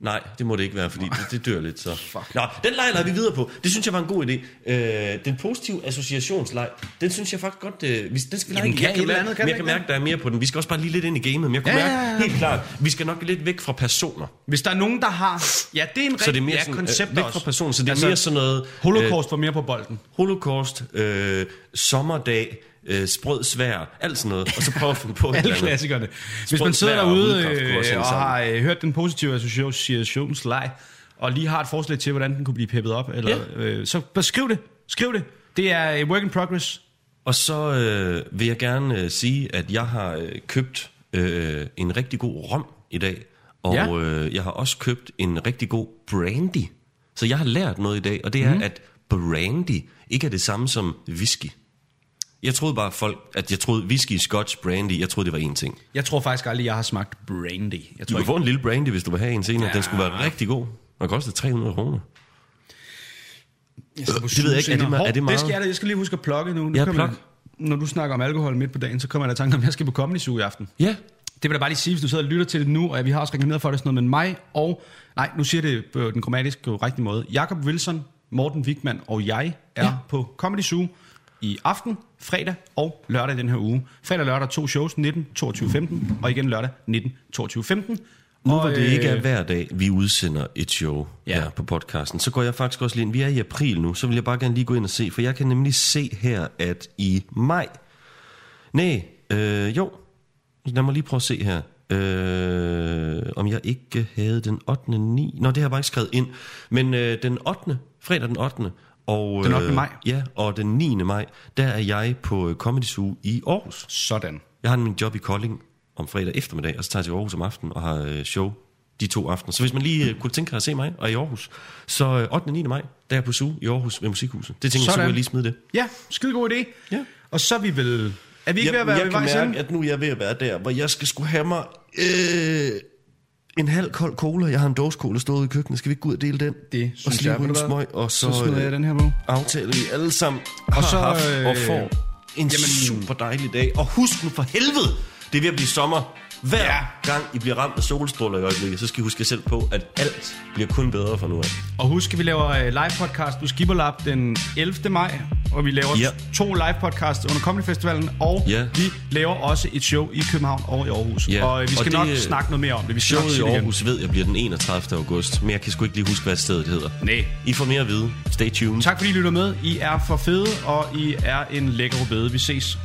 Nej, det må det ikke være, fordi det, det dør lidt så. Fuck. Nå, den leg lader vi videre på. Det synes jeg var en god idé. Øh, den positive associationsleg, den synes jeg faktisk godt, øh, vi, den skal vi lege Jamen, igen. kan eller andet, kan men jeg kan mærke, der er mere på den. Vi skal også bare lige lidt ind i gamet, men jeg kunne Ja, mærke ja, ja. helt klart, vi skal nok lidt væk fra personer. Hvis der er nogen, der har... Ja, det er en Så det er mere ja, sådan, koncept øh, væk fra personer, så det er Altså, mere sådan noget... Holocaust var mere på bolden. Øh, holocaust, øh, sommerdag, øh, sprød svær, alt sådan noget. Og så prøve at finde på et Alle klassikerne. Hvis man sidder og derude øh, og sammen. har øh, hørt den positive associationsleg, og lige har et forslag til, hvordan den kunne blive peppet op, eller, Ja. øh, så skriv det. Skriv det. Det er et work in progress. Og så øh, vil jeg gerne øh, sige, at jeg har øh, købt øh, en rigtig god rom i dag. Og Ja. øh, jeg har også købt en rigtig god brandy. Så jeg har lært noget i dag, og det er, mm. at brandy ikke er det samme som whisky. Jeg troede bare folk, at jeg troede whisky, scotch, brandy, jeg troede det var én ting. Jeg tror faktisk aldrig, jeg har smagt brandy. Jeg Du tror kan få en lille brandy, hvis du vil have en senere. Ja. Den skulle være rigtig god. Den koster 300 kroner. Jeg det ved jeg ikke. Er det er det meget? Det skal jeg, da. jeg skal lige huske at plukke nu. nu Ja, plug. jeg- Når du snakker om alkohol midt på dagen, så kommer jeg da tanke om, at jeg skal på Comedy Zoo i aften. Ja. Det vil jeg bare lige sige, hvis du sidder og lytter til det nu, og vi har også reklameret for det sådan noget, men mig og, nej, nu siger det på den grammatisk korrekte måde, Jakob Wilson, Morten Wigman og jeg er ja. på Comedy Zoo i aften, fredag og lørdag den her uge. Fredag og lørdag to shows, 19, 22, 15, og igen lørdag, 19, 22, 15. Nu hvor det ikke er øh, hver dag, vi udsender et show Ja. ja. her på podcasten, så går jeg faktisk også lige ind. Vi er i april nu, så vil jeg bare gerne lige gå ind og se, for jeg kan nemlig se her, at i maj... Nej, øh, jo, lad mig lige prøve at se her. Øh, om jeg ikke havde den 8. 9. Nå, det har jeg bare ikke skrevet ind. Men øh, den 8. fredag den 8. Og, Den 8. øh, maj. Ja, og den 9. maj, der er jeg på øh, Comedy Zoo i Aarhus. Sådan. Jeg har min job i Kolding om fredag eftermiddag, og så tager jeg til Aarhus om aftenen og har øh, show de to aftener. Så hvis man lige øh, kunne tænke sig at se mig og i Aarhus, så øh, 8. og 9. maj, der er jeg på SU i Aarhus ved Musikhuset. Det tænker jeg, så Sådan. jeg lige smide det. Ja, skide god idé. Ja. Og så er vi vel... Er vi ikke ved Jeg, at være jeg ved kan vejs mærke, ende? at nu er jeg ved at være der, hvor jeg skal skulle have mig øh, en halv kold cola. Jeg har en dåse cola stået i køkkenet. Skal vi ikke gå ud og dele den? Det og synes jeg, en smøg, og så, Så smider jeg øh, den her på. aftaler vi alle sammen har Og så, haft og øh, får en jamen, super dejlig dag. Og husk nu for helvede, det er ved at blive sommer. Hver Ja. gang I bliver ramt af solstråler i øjeblikket, så skal I huske jer selv på, at alt bliver kun bedre fra nu af. Og husk, at vi laver øh, live podcast på Skibberlab den 11. maj, og vi laver Ja. to live podcasts under Comedy Festivalen, og Ja. vi laver også et show i København og i Aarhus. Ja. Og øh, vi Og skal det, nok øh, snakke noget mere om det. Vi skal Showet i det igen. Aarhus ved jeg bliver den 31. august, men jeg kan sgu ikke lige huske, hvad stedet hedder. Nej. I får mere at vide. Stay tuned. Tak fordi I lytter med. I er for fede, og I er en lækker rødbede. Vi ses.